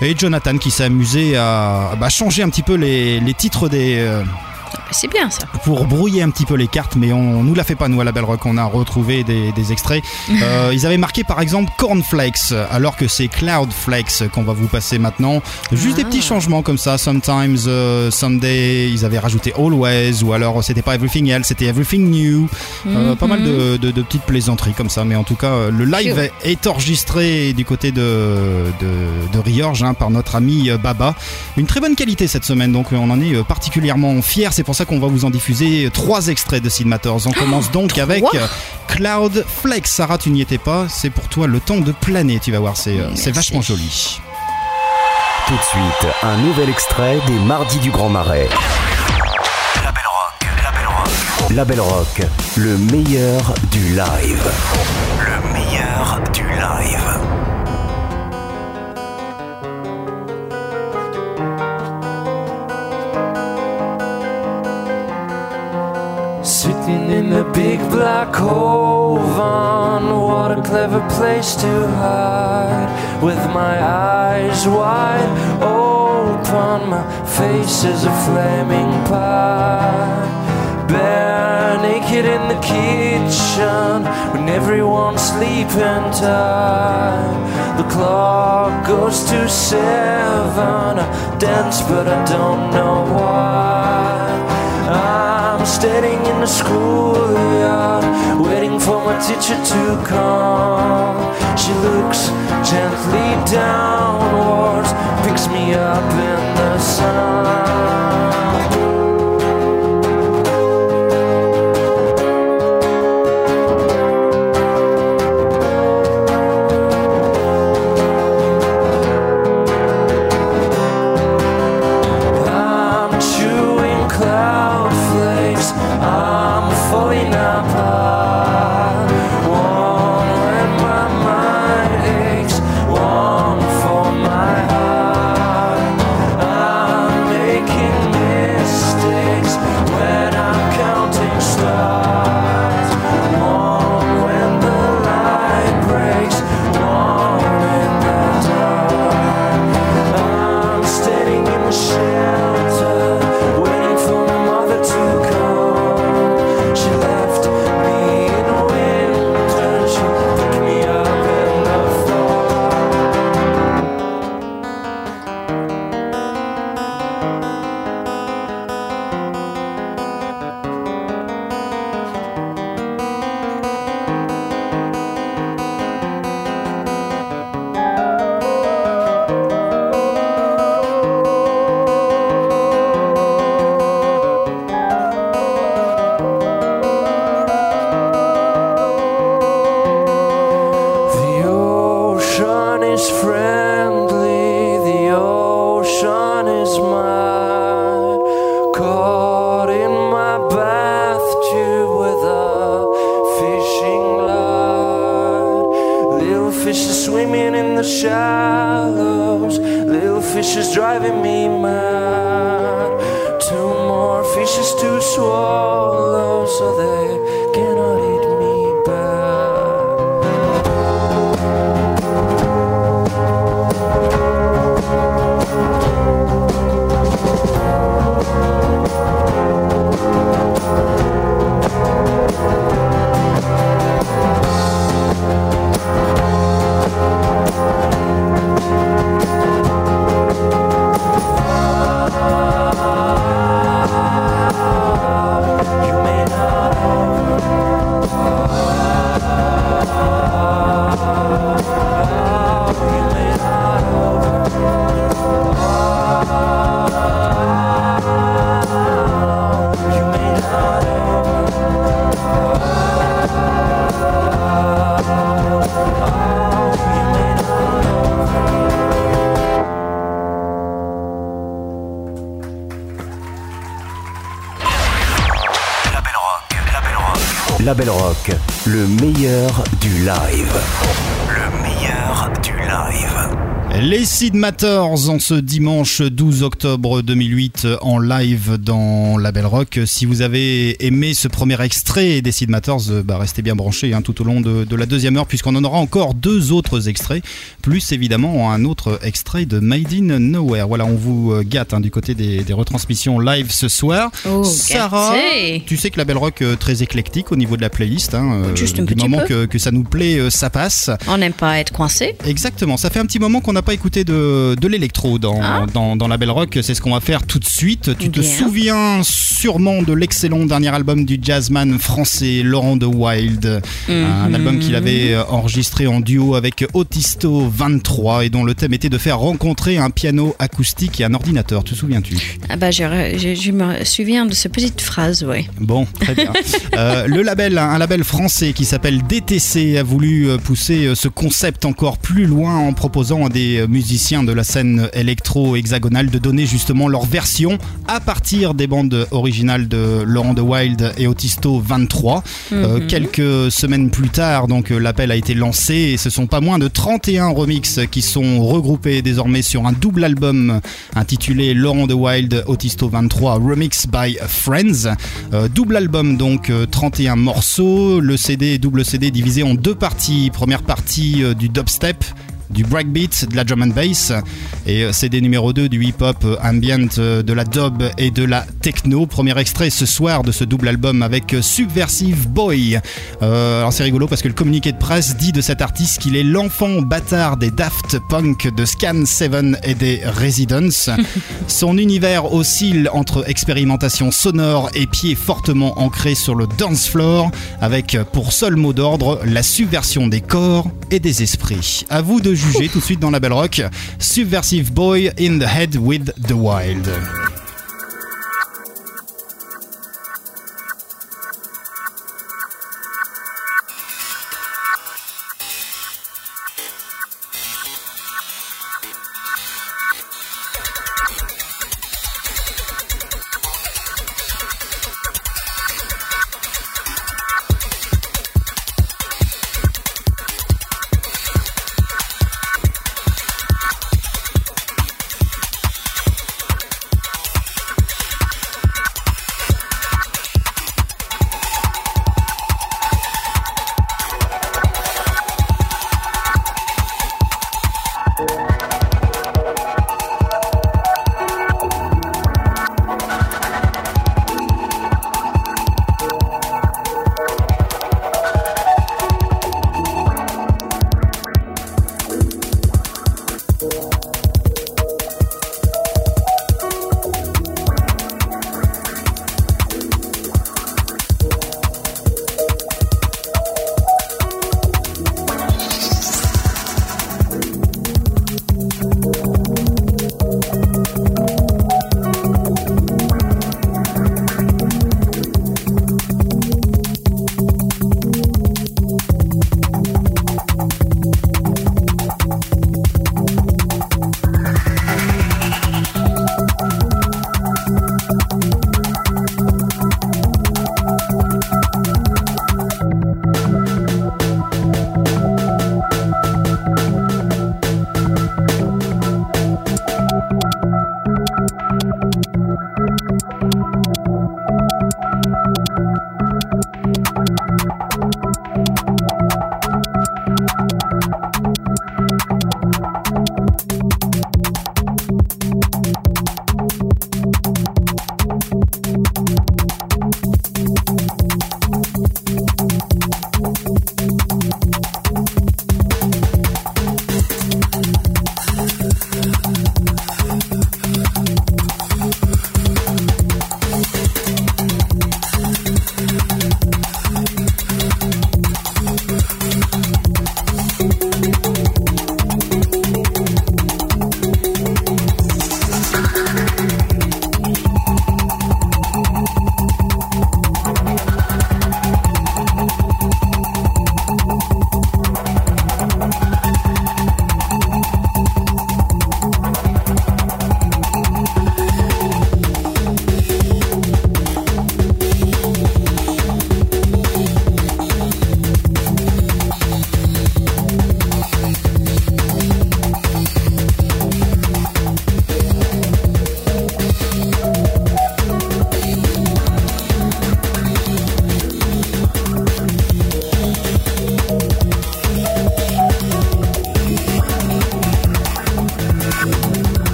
Et Jonathan qui s'est amusé à bah, changer un petit peu les, les titres des. euh, C'est bien ça. pour brouiller un petit peu les cartes, mais on nous l'a fait pas nous à la Belle Rock. On a retrouvé des, des extraits. Euh, ils avaient marqué par exemple Cornflakes, alors que c'est Cloudflakes qu'on va vous passer maintenant. Juste des Ah. petits changements comme ça. Sometimes, euh, someday, ils avaient rajouté Always, ou alors c'était pas Everything Else, c'était Everything New. Euh, Pas mal de, de- de petites plaisanteries comme ça, mais en tout cas, euh, le live est, est enregistré du côté de, de, de Riorge hein, par notre ami euh, Baba. Une très bonne qualité cette semaine, donc euh, on en est euh, particulièrement fiers. C'est pour ça qu'on va vous en diffuser trois extraits de Sid Matters. On commence donc avec euh, Cloud Flex. Sarah, tu n'y étais pas, c'est pour toi le temps de planer, tu vas voir, c'est euh, vachement joli. Tout de suite, un nouvel extrait des Mardis du Grand Marais. La Belle Rock, La Belle Rock, La Belle Rock, le meilleur du live. le meilleur du live. Sitting in the big black oven, what a clever place to hide. With my eyes wide open, my face is a flaming pie. Bare naked in the kitchen, when everyone's sleeping tight. The clock goes to seven, I dance but I don't know why. Standing in the schoolyard, waiting for my teacher to come. She looks gently downwards, picks me up in the sun. Sid Matters en ce dimanche 12 octobre 2008 en live dans Label Rock. Si vous avez aimé ce premier extrait des Sid Matters, euh, bah restez bien branchés hein, tout au long de, de la deuxième heure puisqu'on en aura encore deux autres extraits, plus évidemment un autre extrait de Made in Nowhere. Voilà, on vous euh, gâte hein, du côté des, des retransmissions live ce soir. Oh, Sarah, tu sais que Label Rock euh, très éclectique au niveau de la playlist. Hein, Juste un du petit moment peu. que, que ça nous plaît, ça passe. On n'aime pas être coincé. Exactement, ça fait un petit moment qu'on n'a pas écouté de, de l'électro dans, Ah. dans, dans la Belle Rock, c'est ce qu'on va faire tout de suite. Tu te souviens sûrement de l'excellent dernier album du jazzman français Laurent de Wild, un Mhm. album qu'il avait euh, enregistré en duo avec Autisto 23 et dont le thème était de faire rencontrer un piano acoustique et un ordinateur, te souviens-tu? Ah bah, je, je- je me souviens de cette petite phrase, oui. Bon, très bien. Euh, le label, un label français qui s'appelle DTC, a voulu euh, pousser ce concept encore plus loin en proposant à des musiciens de la scène électro-hexagonale de donner justement leur version à partir des bandes originales de Laurent de Wild et Autisto 23. Euh, Mhm. quelques semaines plus tard, donc euh, l'appel a été lancé et ce sont pas moins de 31 remixes qui sont regroupés désormais sur un double album intitulé Laurent de Wild Autisto 23 Remix by Friends. Euh, double album donc euh, 31 morceaux, le CD double CD divisé en deux parties. Première partie du dubstep du breakbeat, de la drum and bass et euh, CD numéro 2 du hip-hop euh, ambient, euh, de la dub et de la techno. Premier extrait ce soir de ce double album avec Subversive Boy. Euh, alors c'est rigolo parce que le communiqué de presse dit de cet artiste qu'il est l'enfant bâtard des Daft Punk, de Scan 7 et des Residents. Son univers oscille entre expérimentation sonore et pieds fortement ancrés sur le dance floor avec pour seul mot d'ordre la subversion des corps et des esprits. À vous de juger tout de suite dans la Belle Rock. Subversive Boy in the Head with the Wild.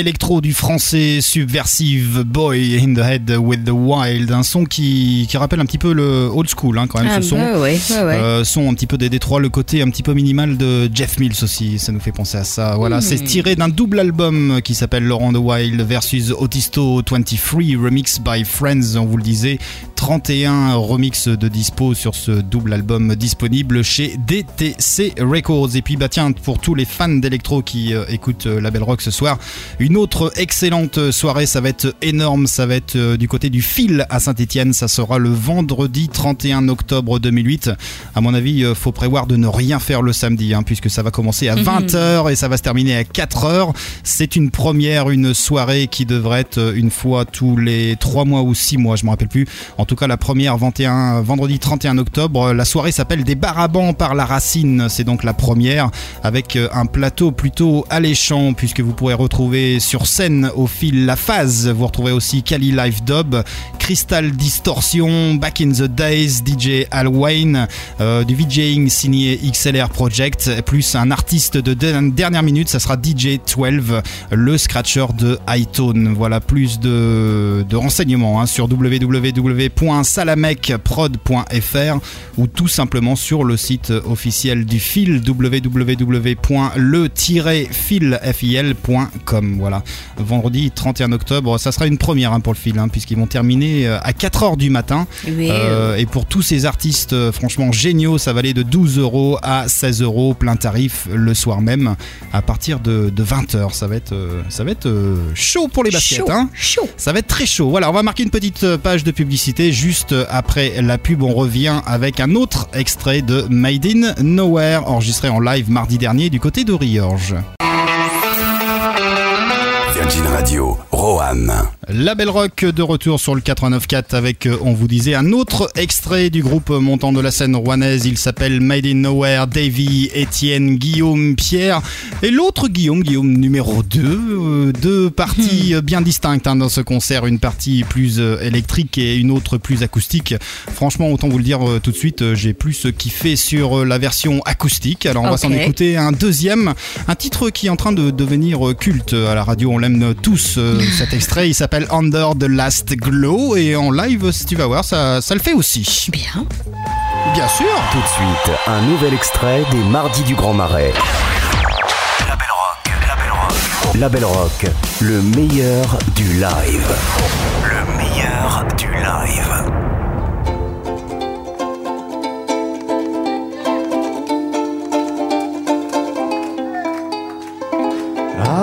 Électro du français Subversive Boy in the Head with the Wild, un son qui, qui rappelle un petit peu le old school hein, quand même Ah, ce son. bah ouais, ouais, ouais. Euh, son un petit peu des Détroits, le côté un petit peu minimal de Jeff Mills aussi, ça nous fait penser à ça. Voilà, Hmm. c'est tiré d'un double album qui s'appelle Laurent the Wild versus Autisto 23 Remix by Friends, on vous le disait. 31 remix de dispo sur ce double album disponible chez DTC Records. Et puis bah tiens, pour tous les fans d'électro qui euh, écoutent euh, la Belle Rock ce soir, une autre excellente soirée, ça va être énorme, ça va être euh, du côté du fil à Saint-Etienne, ça sera le vendredi 31 octobre 2008. À mon avis, euh, faut prévoir de ne rien faire le samedi, hein, puisque ça va commencer à 20h et ça va se terminer à 4h. C'est une première, une soirée qui devrait être euh, une fois tous les 3 mois ou 6 mois, je me rappelle plus. En tout cas, la première 21, vendredi 31 octobre. La soirée s'appelle Des Barabans par la Racine. C'est donc la première avec euh, un plateau plutôt alléchant puisque vous pourrez retrouver sur scène au fil La Phase. Vous retrouvez aussi Kali Live Dub, Crystal Distortion, Back in the Days, DJ Al Wayne, euh, du VJing signé XLR Project, plus un artiste de de- dernière minute, ça sera DJ 12, le scratcher de iTone. Voilà, plus de, renseignements hein, sur www.salamecprod.fr ou tout simplement sur le site officiel du fil www.le-fil.com. Voilà, vendredi 31 octobre, ça sera une première hein, pour le fil, hein, puisqu'ils vont terminer euh, à 4h du matin. Oui, Euh, et pour tous ces artistes euh, franchement géniaux, ça va aller de 12 euros à 16 euros plein tarif le soir même à partir de, 20h. Ça va être, ça va être chaud pour les baskets. chaud, hein. chaud. Ça va être très chaud. Voilà, on va marquer une petite page de publicité. Juste euh, après la pub, on revient avec un autre extrait de Made in Nowhere, enregistré en live mardi dernier du côté de Riorge. Virgin Radio, Roanne. La Belle Rock de retour sur le 89.4 avec, euh, on vous disait, un autre extrait du groupe montant de la scène rouennaise. Il s'appelle Made in Nowhere, Davy, Étienne, Guillaume, Pierre et l'autre Guillaume, Guillaume numéro 2. euh, deux parties euh, bien distinctes hein, dans ce concert, une partie plus euh, électrique et une autre plus acoustique. Franchement, autant vous le dire tout de suite, j'ai plus kiffé sur la version acoustique. Alors on va s'en écouter un deuxième, un titre qui est en train de devenir culte à la radio. On l'aime tous cet extrait. Il s'appelle Under the Last Glow et en live, si tu vas voir, ça, ça le fait aussi. Bien. Bien sûr. Tout de suite, un nouvel extrait des Mardis du Grand Marais. La Belle Rock, la Belle Rock, La Belle Rock, le meilleur du live. le meilleur du live.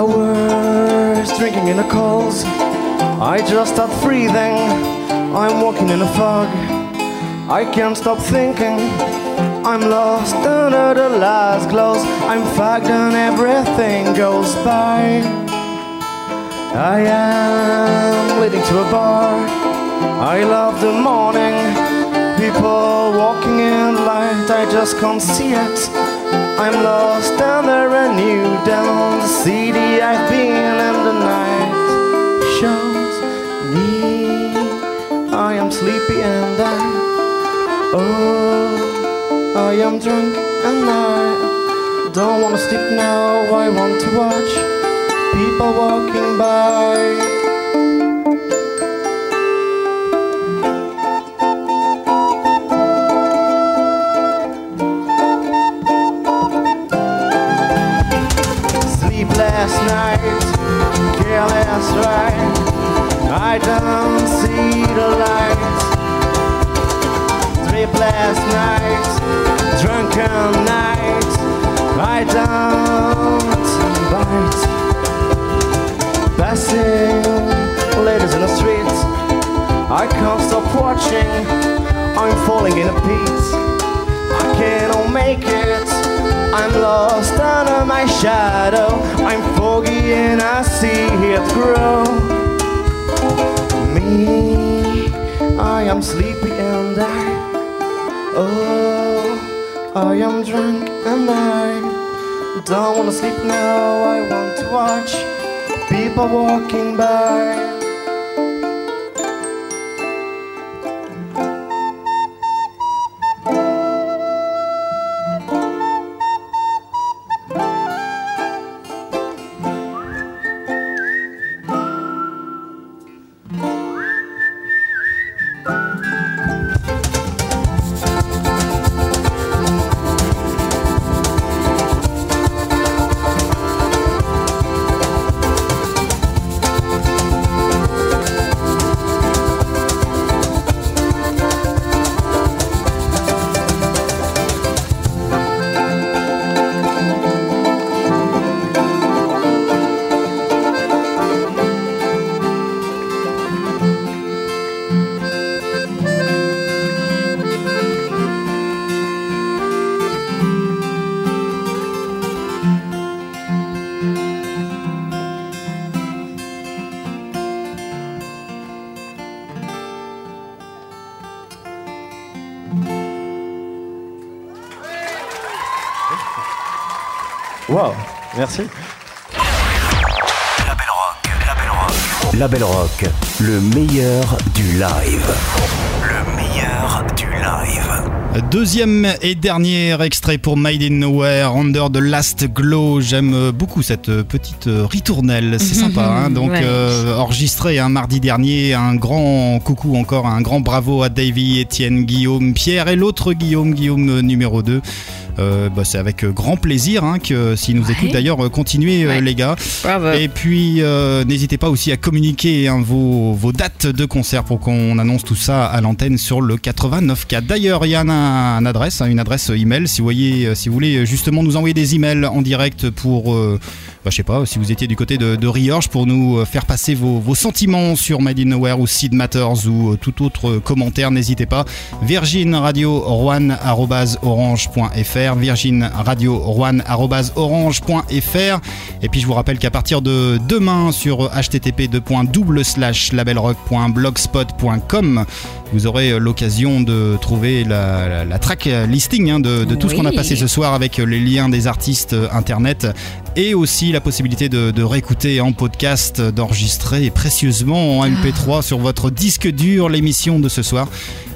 Was drinking in the coals. I just stopped breathing. I'm walking in a fog. I can't stop thinking. I'm lost under the last glows. I'm fagged and everything goes by. I am leading to a bar. I love the morning. People walking in light. I just can't see it. I'm lost under a new down the city I've been and the night shows me I am sleepy and I oh I am drunk and I don't wanna sleep now. I want to watch people walking by in the streets. I can't stop watching. I'm falling in a pit. I cannot make it. I'm lost under my shadow. I'm foggy and I see it grow. Me, I am sleepy and I, oh, I am drunk and I don't wanna sleep now. I want to watch people walking by. Merci. Label Rock, le meilleur du live. Le meilleur du live. Deuxième et dernier extrait pour Made in Nowhere, Under the Last Glow. J'aime beaucoup cette petite ritournelle, c'est sympa. hein. Donc Ouais. euh, enregistré un mardi dernier, un grand coucou encore, un grand bravo à Davy, Étienne, Guillaume, Pierre et l'autre Guillaume, Guillaume numéro 2. Euh, bah, c'est avec grand plaisir hein, que s'ils nous Ouais. écoutent d'ailleurs, euh, continuez euh, Ouais. les gars. Bravo. Et puis, euh, n'hésitez pas aussi à communiquer hein, vos, vos dates de concert pour qu'on annonce tout ça à l'antenne sur le 89K. D'ailleurs, il y a un, un adresse, hein, une adresse email. Si vous, voyez, euh, si vous voulez justement nous envoyer des emails en direct pour, euh, bah, je sais pas, si vous étiez du côté de, Riorge pour nous euh, faire passer vos, sentiments sur Made in Nowhere ou Seed Matters ou euh, tout autre euh, commentaire, n'hésitez pas. Virgin Radio orange.fr, Virgin Radio orange.fr. Et puis je vous rappelle qu'à partir de demain sur http labelrock.blogspot.com, vous aurez l'occasion de trouver la, la- la track listing hein, de, de tout ce qu'on a passé ce soir avec les liens des artistes euh, internet et aussi la possibilité de, de réécouter en podcast, d'enregistrer précieusement en MP3 sur votre disque dur l'émission de ce soir.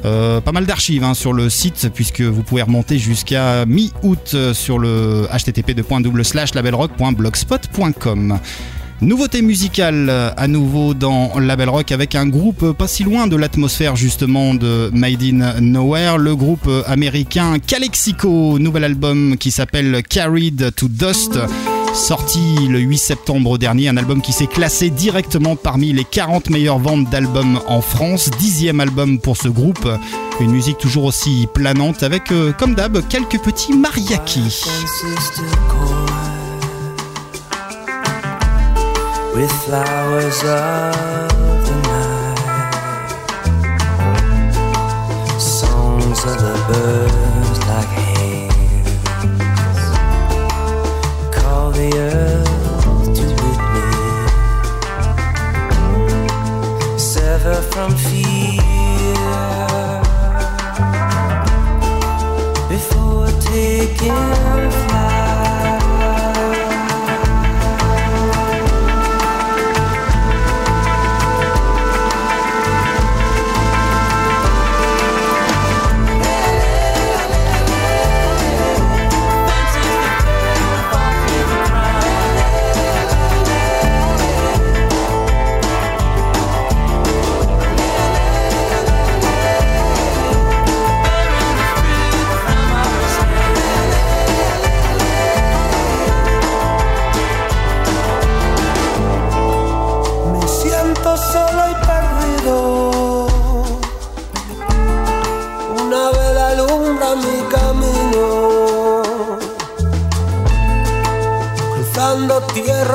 Euh, pas mal d'archives hein, sur le site puisque vous pouvez remonter jusqu'à mi-août euh, sur le http labelrock.blogspot.com. Nouveauté musicale à nouveau dans Label Rock avec un groupe pas si loin de l'atmosphère justement de Made in Nowhere, le groupe américain Calexico, nouvel album qui s'appelle Carried to Dust. Sorti le 8 septembre dernier, un album qui s'est classé directement parmi les 40 meilleures ventes d'albums en France. Dixième album pour ce groupe. Une musique toujours aussi planante avec, euh, comme d'hab, quelques petits mariachis. With flowers of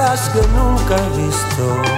tierras que nunca he visto.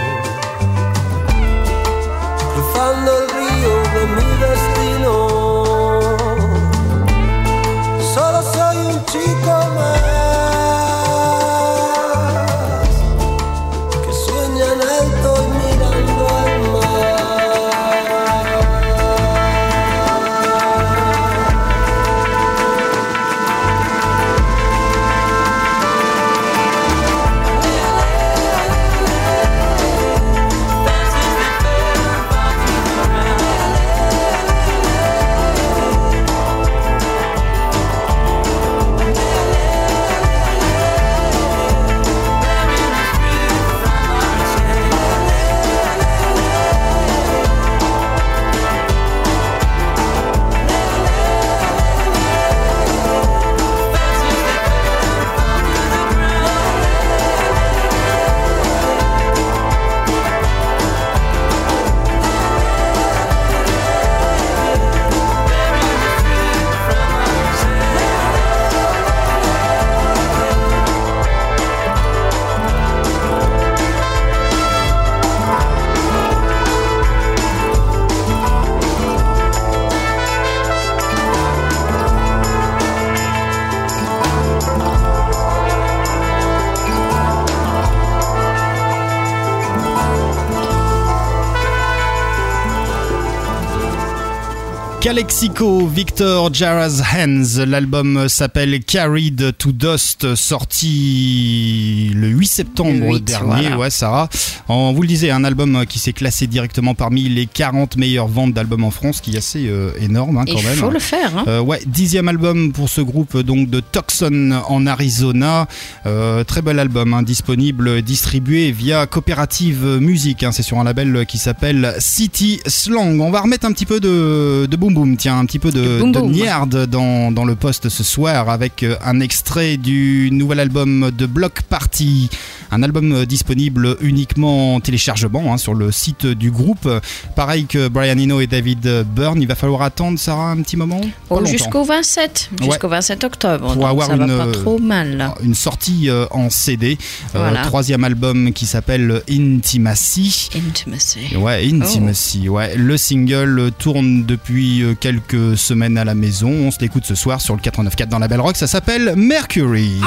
Calexico, Victor Jara's Hands. L'album s'appelle Carried to Dust, sorti le 8 septembre Le 8, dernier. voilà. Ouais, Sarah. On vous le disait, un album qui s'est classé directement parmi les 40 meilleures ventes d'albums en France, qui est assez euh, énorme hein, quand Il même. faut le faire. Hein. Euh, ouais, dixième album pour ce groupe donc de Tucson en Arizona. Euh, très bel album, hein, disponible, distribué via Coopérative Musique. hein. c'est sur un label qui s'appelle City Slang. On va remettre un petit peu de, de boom boom, tiens, un petit peu de, boom de boom. niard dans, dans le poste ce soir avec euh, un extrait du nouvel album de Block Party. Un album euh, disponible uniquement en téléchargement hein, sur le site du groupe. Pareil que Brian Eno et David Byrne, il va falloir attendre, Sarah, un petit moment? Oh. Jusqu'au 27, Ouais. jusqu'au 27 octobre. Pour avoir ça va une, pas euh, trop mal. là. une sortie en CD. Euh, troisième album qui s'appelle Intimacy. Intimacy. Ouais, Intimacy. Oh. Ouais. Le single tourne depuis quelques semaines à la maison. On se l'écoute ce soir sur le 89.4 dans la Belle Rock. Ça s'appelle Mercury.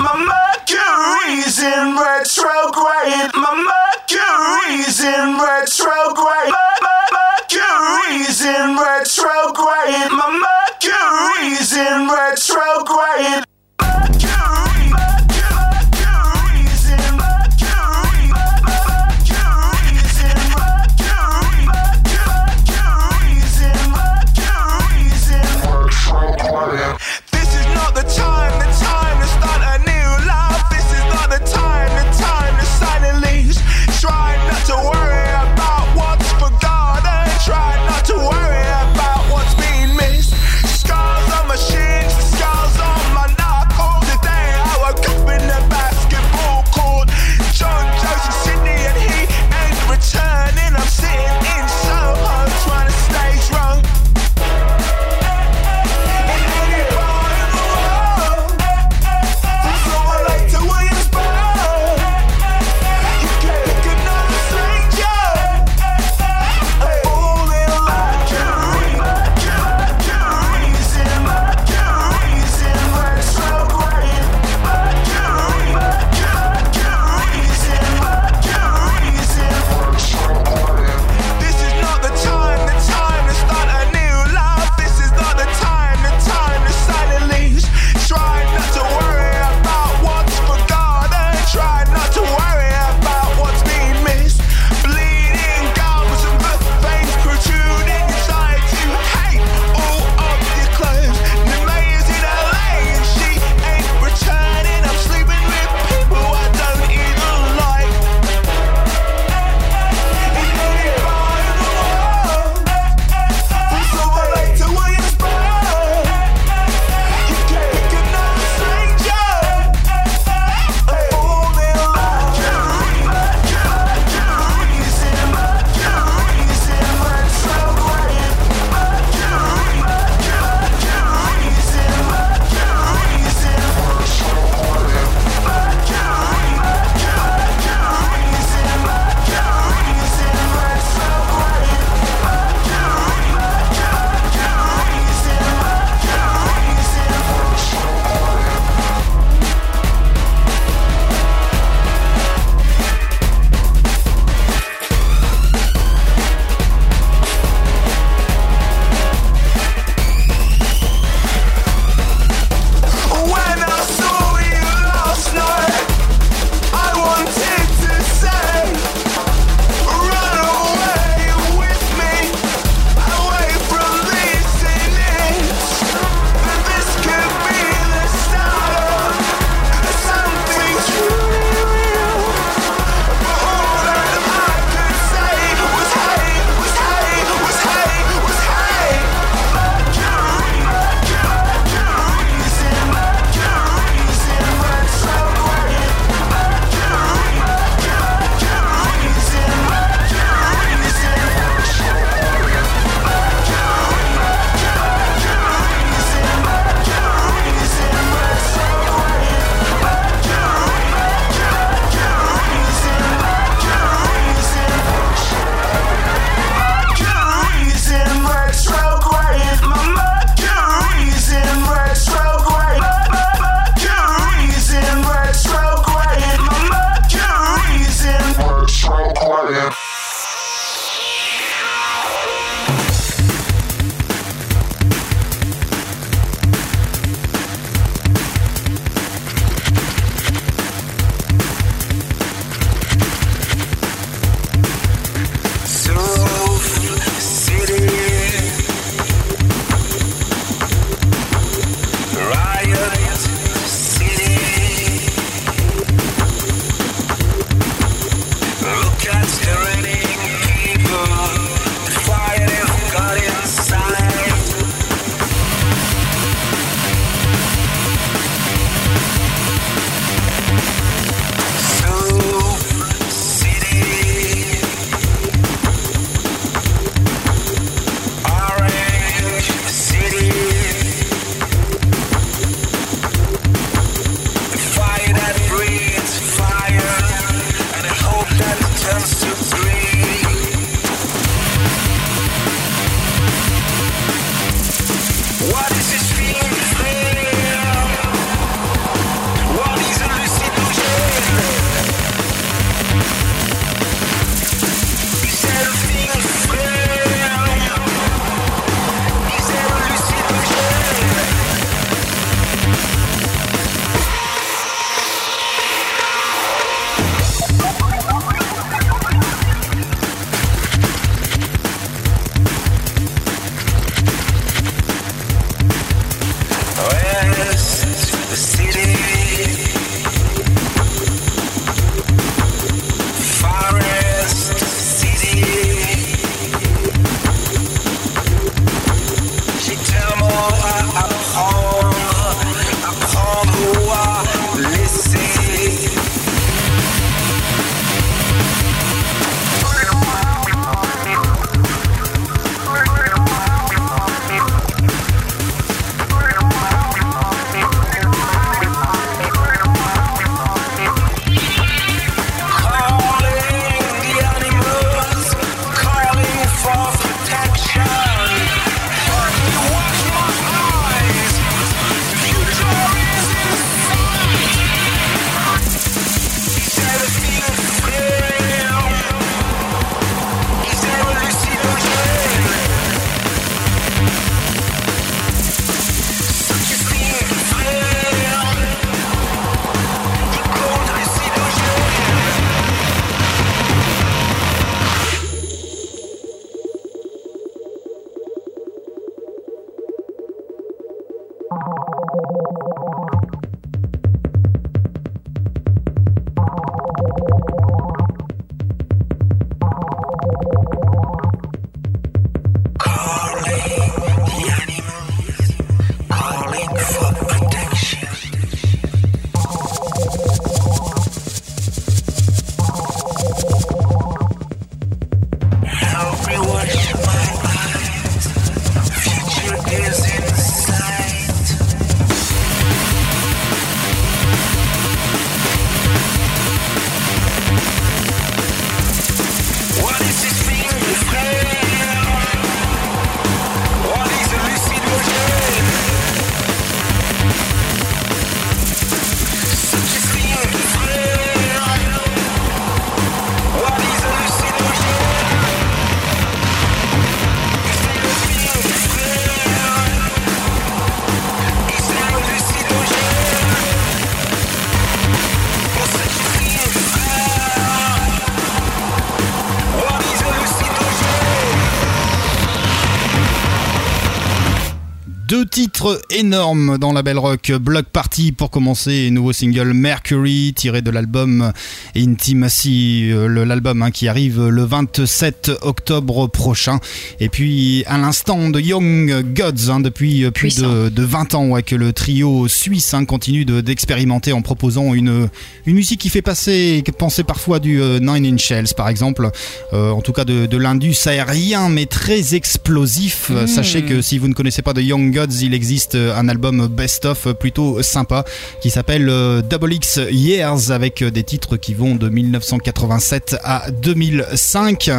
Énormes dans la Belle Rock. Block Party pour commencer, nouveau single Mercury tiré de l'album Intimacy, euh, l'album hein, qui arrive le 27 octobre prochain. Et puis à l'instant de Young Gods, hein, depuis euh, plus de, de 20 ans ouais, que le trio suisse hein, continue de- d'expérimenter en proposant une, une musique qui fait passer, penser parfois du euh, Nine Inch Nails par exemple, Euh, en tout cas de, de l'indus aérien mais très explosif. Euh, Mm. Sachez que si vous ne connaissez pas de Young Gods, il existe un album best-of plutôt sympa qui s'appelle Double X Years avec des titres qui de 1987 à 2005.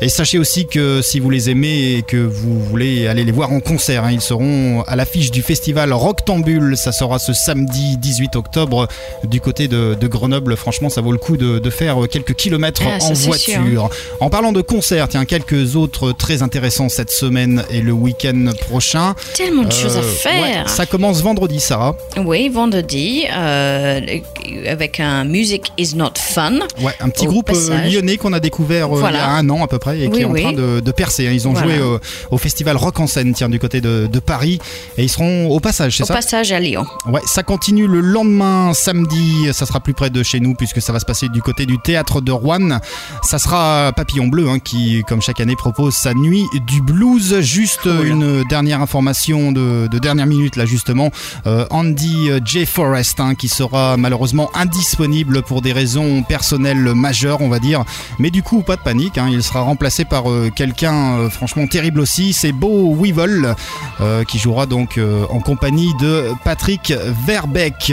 Et sachez aussi que si vous les aimez et que vous voulez aller les voir en concert, hein, ils seront à l'affiche du festival Rocktambule. Ça sera ce samedi 18 octobre du côté de, de Grenoble. Franchement, ça vaut le coup de, de faire quelques kilomètres Ah, en voiture. En parlant de concerts, tiens, quelques autres très intéressants cette semaine et le week-end prochain. Tellement de choses à Euh, faire. ouais, ça commence vendredi, Sarah. Oui, vendredi, euh, avec un Music is not fun. Ouais, un petit Au groupe euh, passage. lyonnais qu'on a découvert euh, Voilà. il y a un an à peu près et qui Oui, est en oui. train de, de percer. hein. Ils ont Voilà. joué euh, au festival Rock en scène, tiens, du côté de, de Paris, et ils seront au passage, c'est Au ça passage à Lyon. Ouais, ça continue le lendemain, samedi, ça sera plus près de chez nous puisque ça va se passer du côté du théâtre de Rouen. Ça sera Papillon Bleu hein, qui, comme chaque année, propose sa nuit du blues. Juste une dernière information de, de dernière minute là justement, Euh, Andy J. Forrest hein, qui sera malheureusement indisponible pour des raisons personnelles majeures, on va dire. Mais du coup, pas de panique, hein, il sera remplacé par euh, quelqu'un euh, franchement terrible aussi. C'est Beau Weevil euh, qui jouera donc en compagnie de Patrick Verbeck.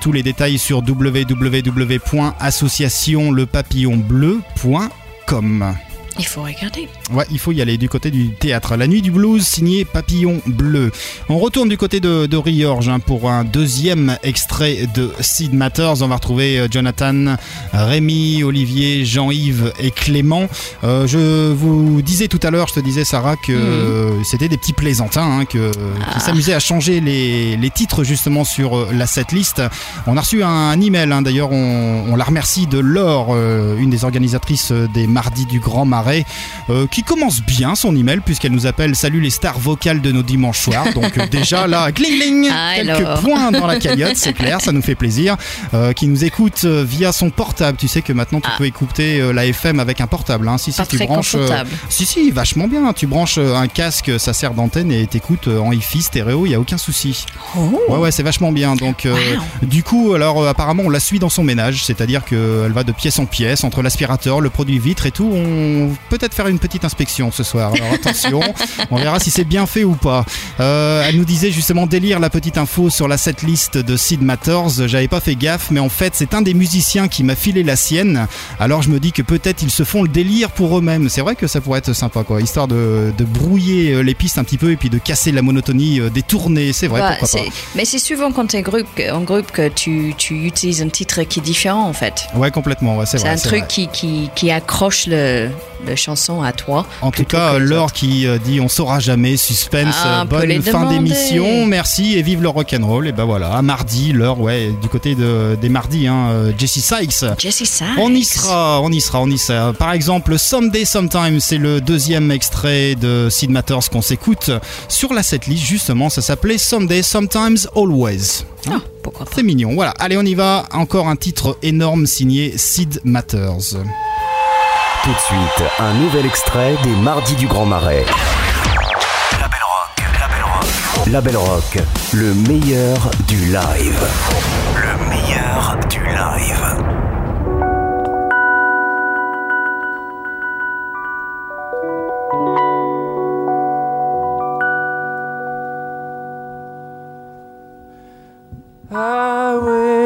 Tous les détails sur www.associationlepapillonbleu.com. Il faut regarder. Ouais, il faut y aller du côté du théâtre. La nuit du blues, signé Papillon Bleu. On retourne du côté de, de Riorge hein, pour un deuxième extrait de Sid Matters. On va retrouver euh, Jonathan, Rémi, Olivier, Jean-Yves et Clément. Euh, je vous disais tout à l'heure, je te disais Sarah, que euh, c'était des petits plaisantins hein, que, qui s'amusaient à changer les, les titres justement sur la setlist. On a reçu un, un email, hein, d'ailleurs on, on la remercie de Laure, une des organisatrices des Mardis du Grand Marais, euh, qui commence bien son email puisqu'elle nous appelle Salut les stars vocales de nos dimanches soirs. Donc euh, déjà là, gling gling, Ah, quelques points dans la cagnotte, c'est clair, ça nous fait plaisir. Euh, qui nous écoute via son portable. Tu sais que maintenant tu Ah. peux écouter la FM avec un portable. Hein. Si, si, Pas tu très branches. si, si, vachement bien. Tu branches un casque, ça sert d'antenne et t'écoutes en hi-fi stéréo, il y a aucun souci. Oh. Ouais, ouais, c'est vachement bien. Donc, euh, du coup, alors euh, apparemment, on la suit dans son ménage, c'est-à-dire qu'elle va de pièce en pièce entre l'aspirateur, le produit vitre et tout. On peut-être faire une petite inspection ce soir. Alors attention, on verra si c'est bien fait ou pas. Euh, elle nous disait justement délire la petite info sur la setlist de Sid Matters. J'avais pas fait gaffe, mais en fait, c'est un des musiciens qui m'a filé la sienne. Alors je me dis que peut-être ils se font le délire pour eux-mêmes. C'est vrai que ça pourrait être sympa, quoi, histoire de, de brouiller euh, les pistes un petit peu et puis de casser la monotonie euh, des tournées. C'est vrai, Bah, pourquoi pas. Mais c'est souvent quand tu es groupe, en groupe que tu, tu utilises un titre qui est différent en fait. Ouais, complètement, ouais, c'est un truc qui, qui, qui accroche le chanson à toi. En tout cas, Laure qui euh, dit on saura jamais, suspense, Ah, euh, bonne fin d'émission, merci et vive le rock'n'roll. Et ben voilà, à mardi, Laure, ouais, du côté de, des mardis, hein, euh, Jesse Sykes. Jesse Sykes. On y sera, on y sera, on y sera. Par exemple, Someday Sometime, c'est le deuxième extrait de Sid Matters qu'on s'écoute sur la setlist, justement, ça s'appelait Someday Sometimes Always. Hein pourquoi pas. C'est mignon. Voilà, allez, on y va. Encore un titre énorme signé Sid Matters. Tout de suite, un nouvel extrait des Mardis du Grand Marais. La Belle Rock, la Belle Rock. La Belle Rock, le meilleur du live. Le meilleur du live.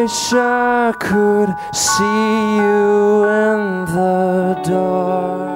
Wish I could see you in the dark.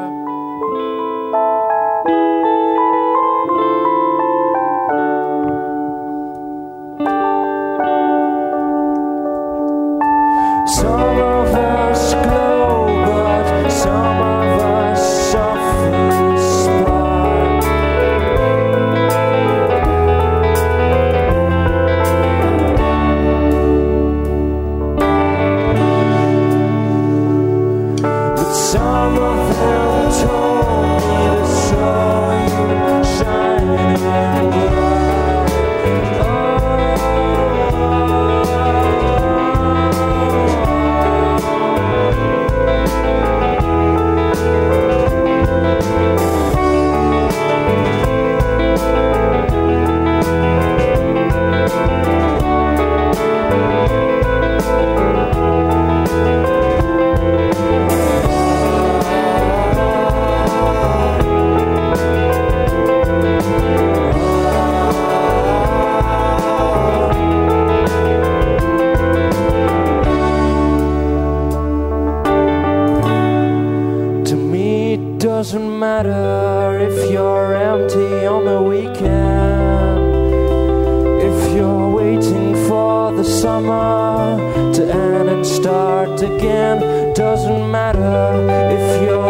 Again, doesn't matter if you're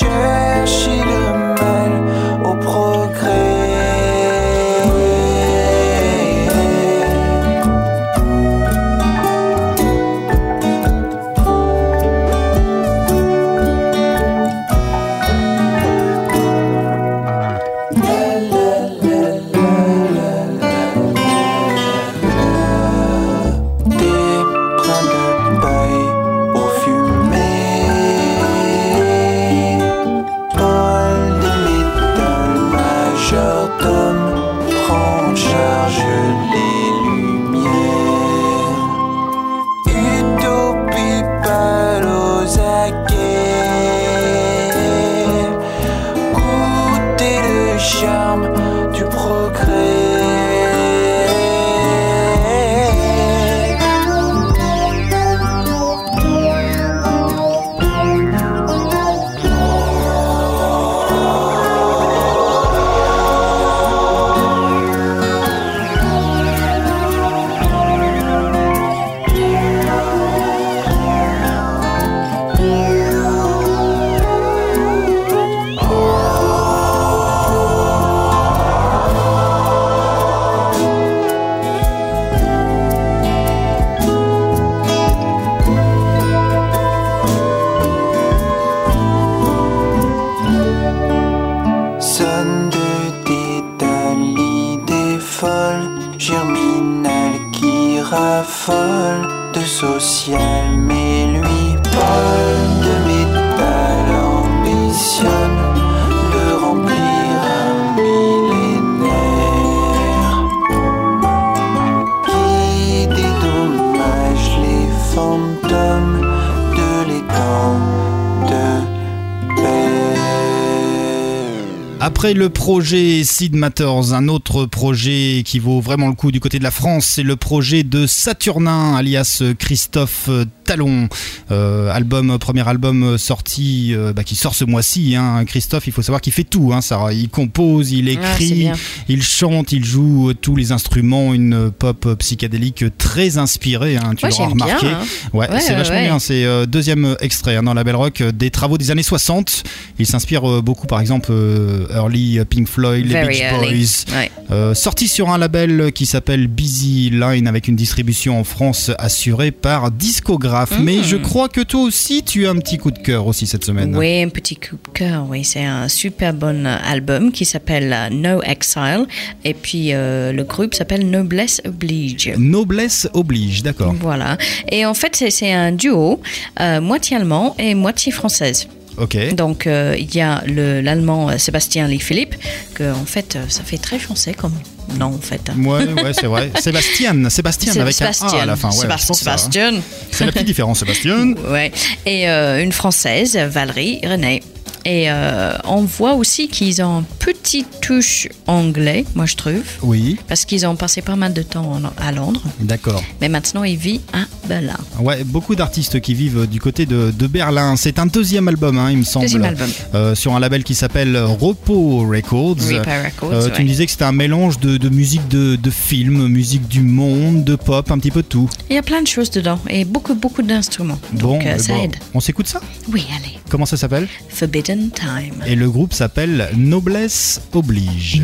share Le projet Sid Matters, un autre projet qui vaut vraiment le coup du côté de la France, c'est le projet de Saturnin, alias Christophe Talon. Euh, album, premier album sorti, euh, bah, qui sort ce mois-ci. hein. Christophe, il faut savoir qu'il fait tout. Hein. Il compose, il c'est écrit, il chante, il joue tous les instruments. Une pop psychédélique très inspirée. hein, tu Ouais, l'auras bien, remarqué. Ouais, Ouais, c'est vachement bien. C'est euh, deuxième extrait dans la Belle Rock euh, des travaux des années 60. Il s'inspire euh, beaucoup, par exemple, euh, Early euh, Pink Floyd, les Very Beach early. Boys. Ouais. Euh, sorti sur un label qui s'appelle Busy Line avec une distribution en France assurée par Discographe. Mm. Mais je crois que toi aussi, tu as un petit coup de cœur aussi cette semaine. Oui, un petit coup de cœur, oui. C'est un super bon album qui s'appelle euh, No Exile. Et puis euh, le groupe s'appelle Noblesse Oblige. Noblesse oblige, d'accord. Voilà. Et en fait, c'est- c'est un duo, euh, moitié allemand et moitié française. Donc, euh, il y a le- l'allemand euh, Sébastien Lee Philippe, que en fait, euh, ça fait très français comme nom, en fait. Ouais, ouais, c'est vrai. Sébastien, Sébastien avec Sébastien. un A à la fin. Ouais, Sébastien. c'est la petite différence, Sébastien. Ouais. Et euh, une française, Valérie René. Et euh, on voit aussi qu'ils ont une petite touche anglais, moi je trouve, Oui, parce qu'ils ont passé pas mal de temps à Londres. d'accord. Mais maintenant, ils vivent à Berlin. Ouais, beaucoup d'artistes qui vivent du côté de, de Berlin. C'est un deuxième album, hein, il me semble. Deuxième album. Euh, sur un label qui s'appelle Repos Records. Repo Records, Euh, ouais. Tu me disais que c'était un mélange de, de musique de, de film, musique du monde, de pop, un petit peu de tout. Il y a plein de choses dedans et beaucoup, beaucoup d'instruments. Bon, Donc, euh, eh ça bon, aide. on s'écoute ça? Oui, allez. Comment ça s'appelle? Forbidden Time. Et le groupe s'appelle Noblesse Oblige.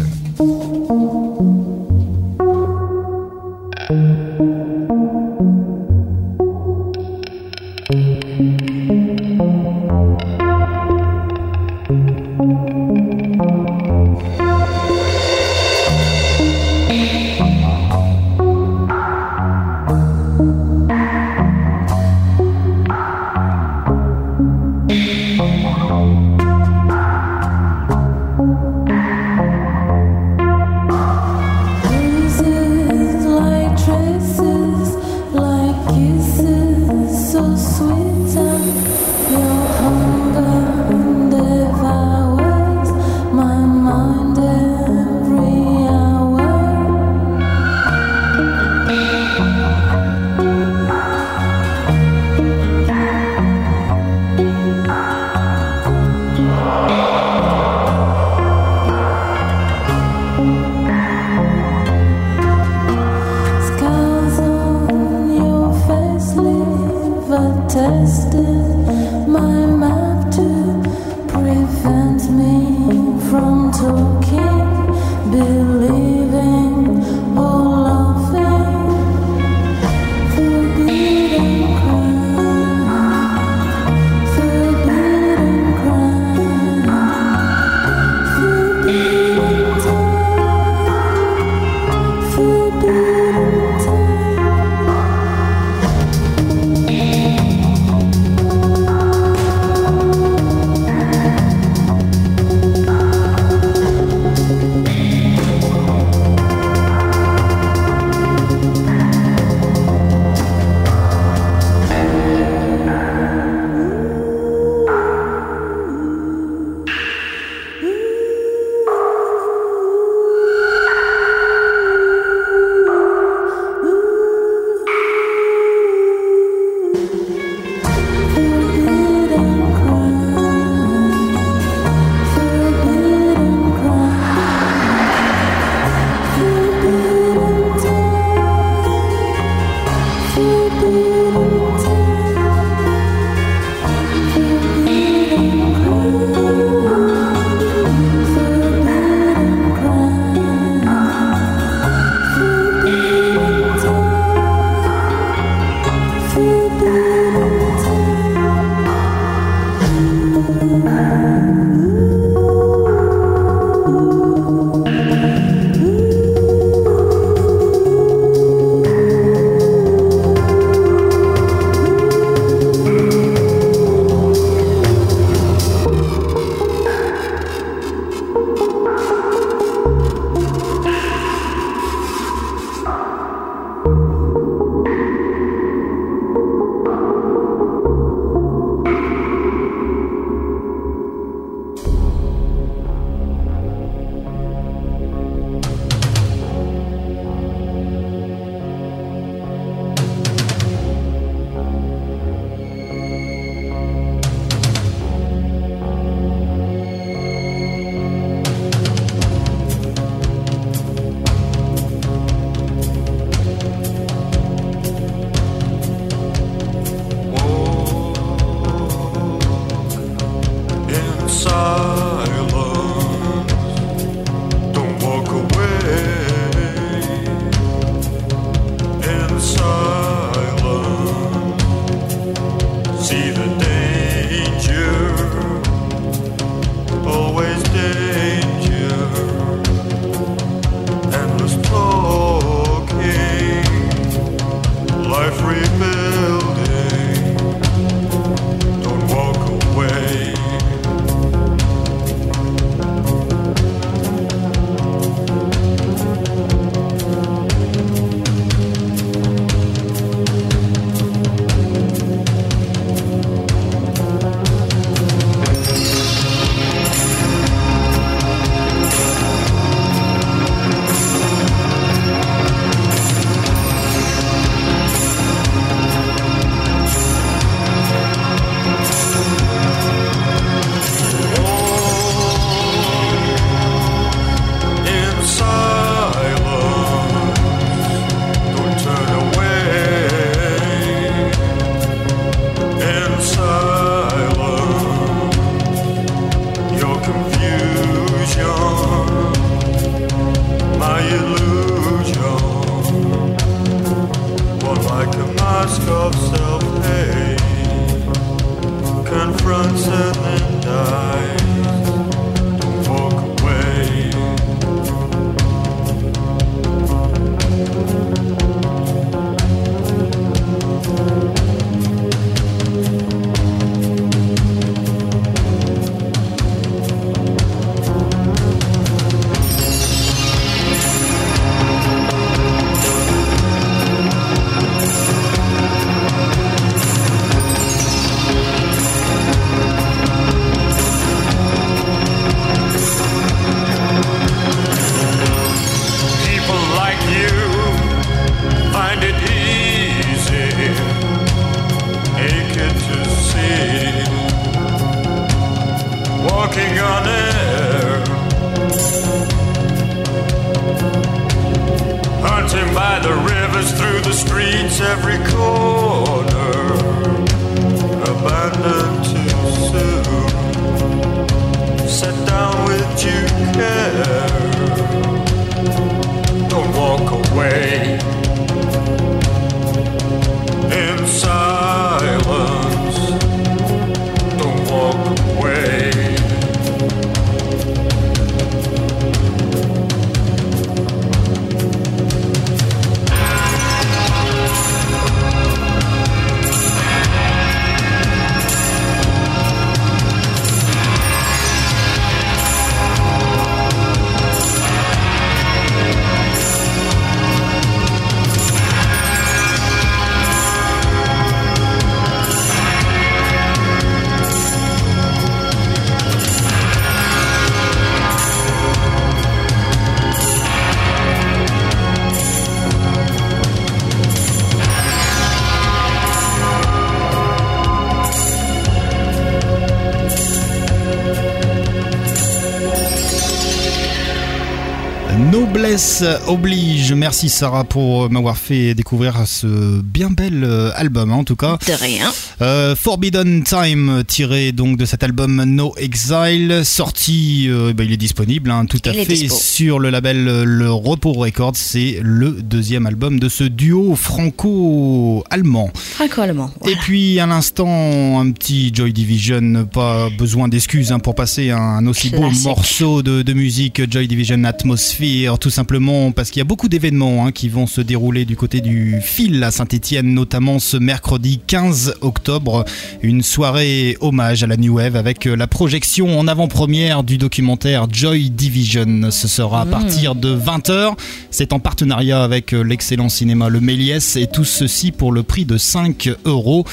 Oblige. Merci Sarah pour m'avoir fait découvrir ce bien bel euh, album, hein, en tout cas. De rien. Euh, Forbidden Time, tiré donc de cet album No Exile, sorti, euh, bah, il est disponible hein, tout à Il fait sur le label euh, Le Repos Records. C'est le deuxième album de ce duo franco-allemand. Franco-allemand. Et puis à l'instant, un petit Joy Division, pas besoin d'excuses hein, pour passer un aussi beau morceau de, de musique Joy Division Atmosphere, tout simplement parce qu'il y a beaucoup d'événements hein, qui vont se dérouler du côté du fil à Saint-Etienne, notamment ce mercredi 15 octobre, une soirée hommage à la New Wave avec euh, la projection en avant-première du documentaire Joy Division. Ce sera à Mm. partir de 20h. C'est en partenariat avec euh, l'excellent cinéma Le Méliès et tout ceci pour le prix de 5 euros.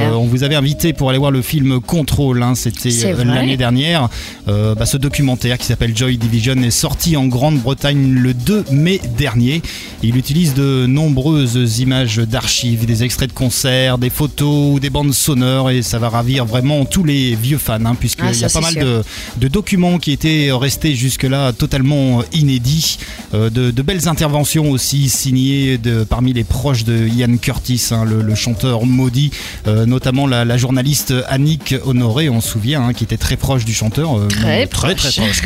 Euh, on vous avait invité pour aller voir le film Control, hein, c'était l'année dernière. Euh, bah, ce documentaire qui s'appelle Joy Division est sorti en Grande-Bretagne le 2 mai dernier. Il utilise de nombreuses images d'archives, des extraits de concerts, des photos, des bandes sonores et ça va ravir vraiment tous les vieux fans hein, puisqu'il Ah, y a pas mal de, de documents qui étaient restés jusque-là totalement inédits. Euh, de, de belles interventions aussi signées de, parmi les proches de Ian Curtis, hein, le, le chanteur maudit, euh, notamment la, la journaliste Annick Honoré, on se souvient, hein, qui était très proche du chanteur. euh, Très proche. très proche.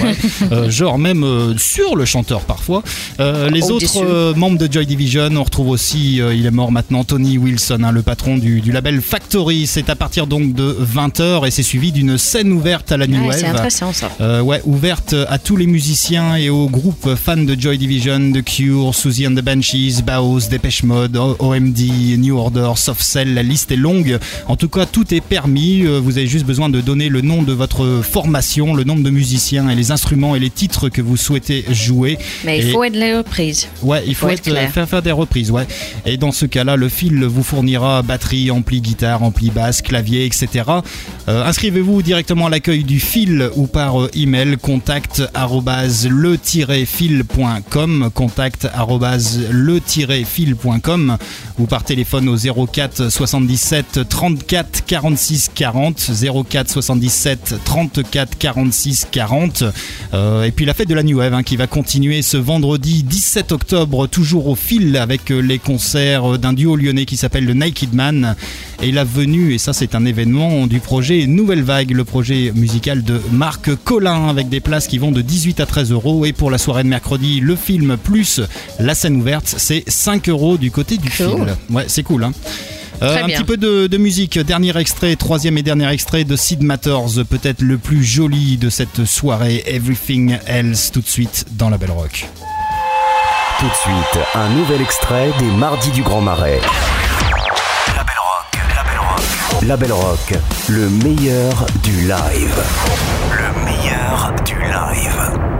ouais. Genre même sur le chanteur parfois. Euh, les Au-dessus. autres euh, membres de Joy Division, on retrouve aussi, euh, il est mort maintenant, Tony Wilson, hein, le patron du, du label Factory. C'est à partir donc de 20h et c'est suivi d'une scène ouverte à la New Ouais, Wave. c'est intéressant ça. Ouais, ouverte à tous les musiciens et aux groupes fans de Joy Division, The Cure, Susie and the Banshees, Baos, Dépêche Mode, OMD, New Order, Soft Cell, la liste est longue. En tout cas, tout est permis. Vous avez juste besoin de donner le nom de votre formation, le nombre de musiciens et les instruments et les titres que vous souhaitez jouer. Mais il Et- faut être les reprises. Ouais, il faut, Faut être, être faire, faire des reprises, ouais. Et dans ce cas-là, le fil vous fournira batterie, ampli guitare, ampli basse, clavier, etc. Euh, Inscrivez-vous directement à l'accueil du fil ou par euh, email contact le-fil.com contact le-fil.com ou par téléphone au 04 77 34 46 40 04 77 34 46 40 Euh, et puis la fête de la New Wave hein, qui va continuer ce vendredi 17 octobre toujours au fil avec euh, les concerts euh, d'un duo lyonnais qui s'appelle le Naked Man. Et la venue et ça c'est un événement du projet Nouvelle Vague le projet musical de Marc Collin avec des places qui vont de 18 à 13 euros. Et pour la soirée de mercredi le film plus la scène ouverte c'est 5 euros du côté du Cool. fil. ouais c'est cool hein Très un bien. petit peu de, de musique, dernier extrait, troisième et dernier extrait de Sid Matters, peut-être le plus joli de cette soirée, Everything Else, tout de suite dans la Belle Rock. Tout de suite, un nouvel extrait des Mardis du Grand Marais. La Belle Rock, la Belle Rock. La Belle Rock, le meilleur du live. Le meilleur du live.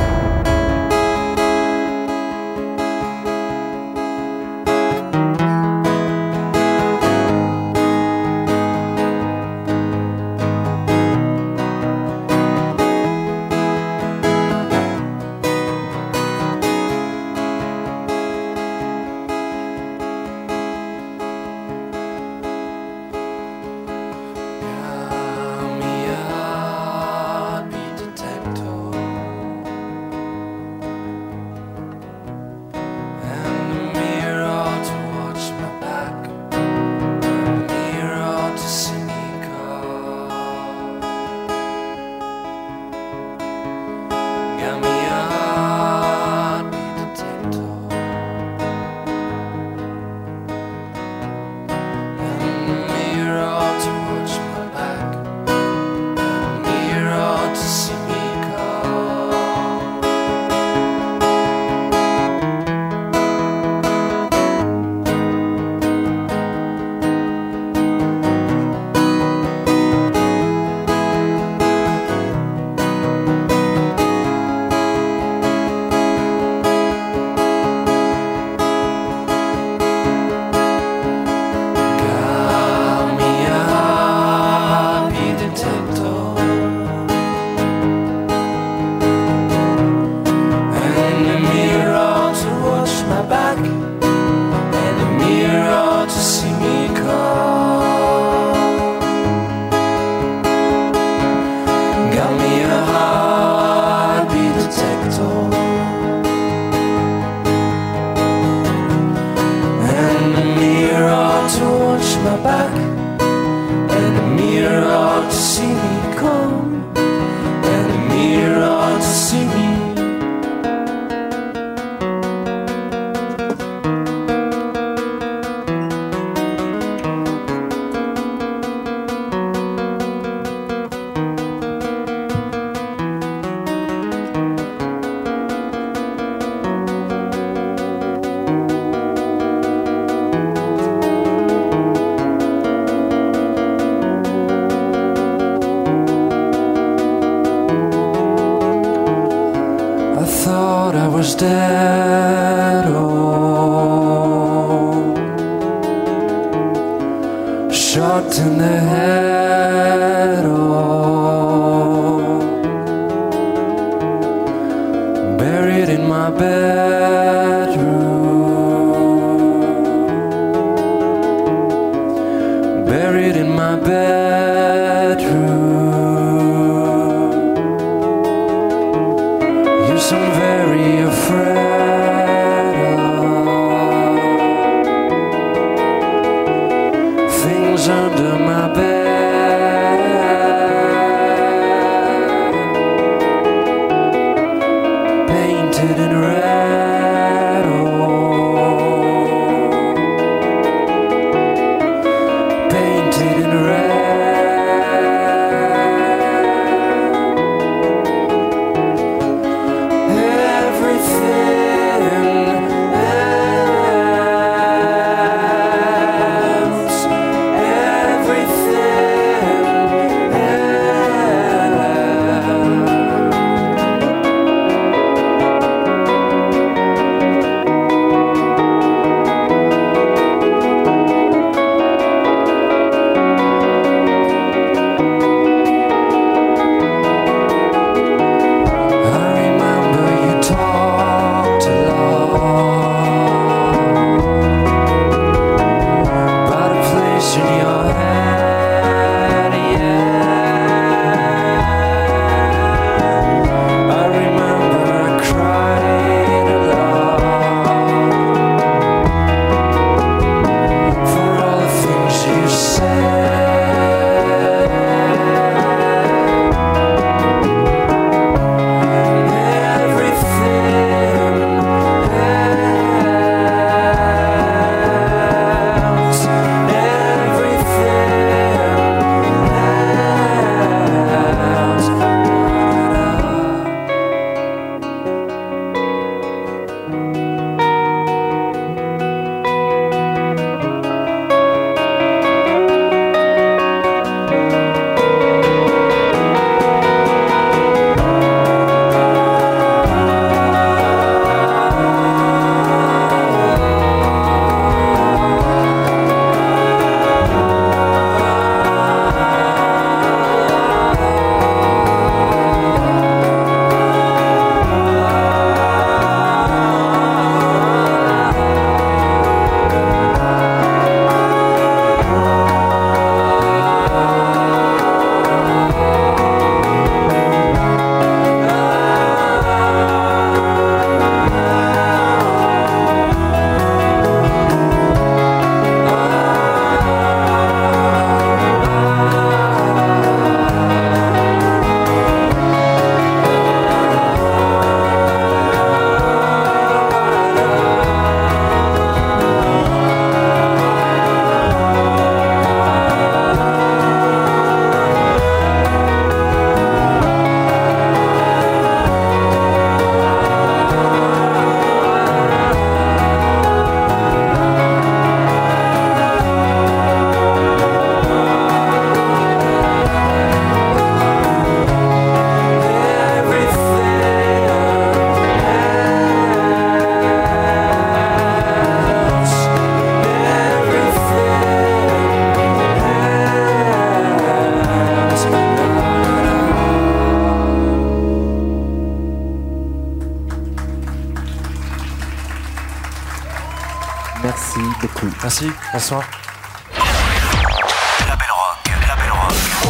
Bonsoir.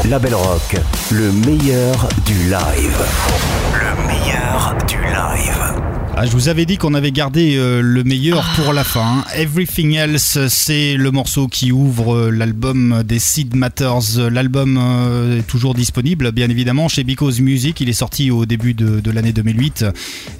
Label Rock, le meilleur du live. Le meilleur du live. Ah, je vous avais dit qu'on avait gardé euh, le meilleur pour la fin. hein. Everything Else, c'est le morceau qui ouvre euh, l'album des Seed Matters. L'album euh, est toujours disponible, bien évidemment, chez Because Music. Il est sorti au début de, de l'année 2008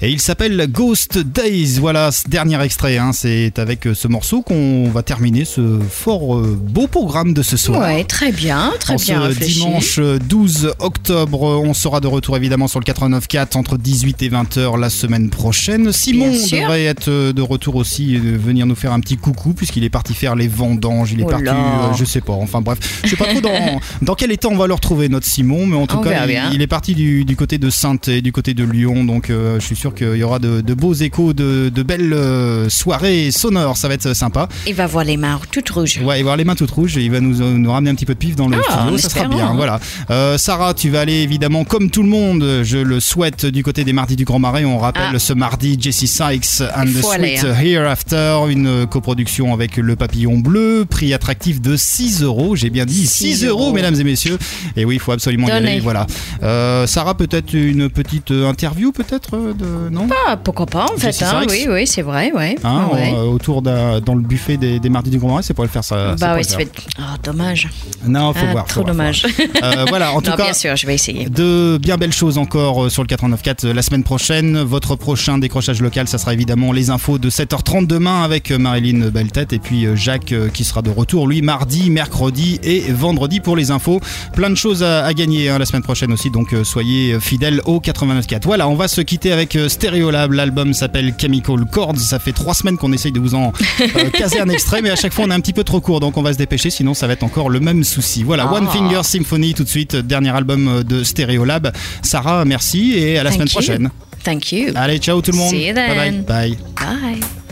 et il s'appelle Ghost Days. Voilà, ce dernier extrait. hein. C'est avec euh, ce morceau qu'on va terminer ce fort euh, beau programme de ce soir. Ouais, très bien, très En bien ce réfléchi. dimanche 12 octobre, on sera de retour évidemment sur le 89.4 entre 18 et 20h la semaine prochaine. Simon devrait être euh, de retour aussi, euh, venir nous faire un petit coucou puisqu'il est parti faire les vendanges, il est Oh parti, euh, je sais pas, enfin bref, je sais pas trop dans, dans quel état on va le retrouver notre Simon, mais en tout On cas il, est parti du, du côté de Sainte et du côté de Lyon, donc euh, je suis sûr qu'il y aura de, de beaux échos, de, de belles euh, soirées sonores, ça va être sympa. Il va voir les mains toutes rouges. Ouais, il va avoir les mains toutes rouges et il va nous, euh, nous ramener un petit peu de pif dans le Ah, studio. Ça sera bien. hein. Voilà. Euh, Sarah, tu vas aller évidemment comme tout le monde. Je le souhaite du côté des mardis du Grand Marais. On rappelle Ah. ce mardi Jesse Sykes and the aller, Sweet hein. Hereafter, une coproduction avec le Papillon Bleu, prix attractif de 6 euros. J'ai bien dit 6, 6 euros, mesdames et messieurs. Et oui, il faut absolument y aller. Voilà. Euh, Sarah, peut-être une petite interview, peut-être euh, non Ah, pourquoi pas en fait. Hein, oui, oui, c'est vrai. Ouais. Hein, ouais. euh, autour dans le buffet des, des mardis du Grand Marais, c'est pour le faire ça. bah oui, ça fait. Oh, dommage. Non, faut Ah, voir. Trop faut dommage. voir. Euh, voilà, en tout Non, cas, bien sûr, je vais essayer. de bien belles choses encore sur le 89.4 euh, la semaine prochaine. Votre prochain décrochage local, ça sera évidemment les infos de 7h30 demain avec Marilyn Belletête et puis Jacques qui sera de retour lui mardi, mercredi et vendredi pour les infos. Plein de choses à, à gagner hein, la semaine prochaine aussi, donc soyez fidèles au 89.4. Voilà, on va se quitter avec Stereolab. L'album s'appelle Chemical Chords. Ça fait trois semaines qu'on essaye de vous en euh, caser un extrait, mais à chaque fois on est un petit peu trop court, donc on va se dépêcher, sinon ça va être encore le même souci. Voilà, Ah. One Finger Symphony tout de suite, dernier album euh, de Stereolab. Sarah, merci et à la Thank semaine you. prochaine. Thank you. Allez, ciao tout le monde. See you bye. Bye. Bye.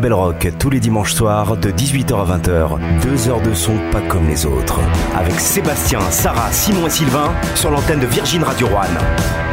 Label tous les dimanches soirs de 18h à 20h. Deux heures de son pas comme les autres. Avec Sébastien, Sarah, Simon et Sylvain sur l'antenne de Virgin Radio One.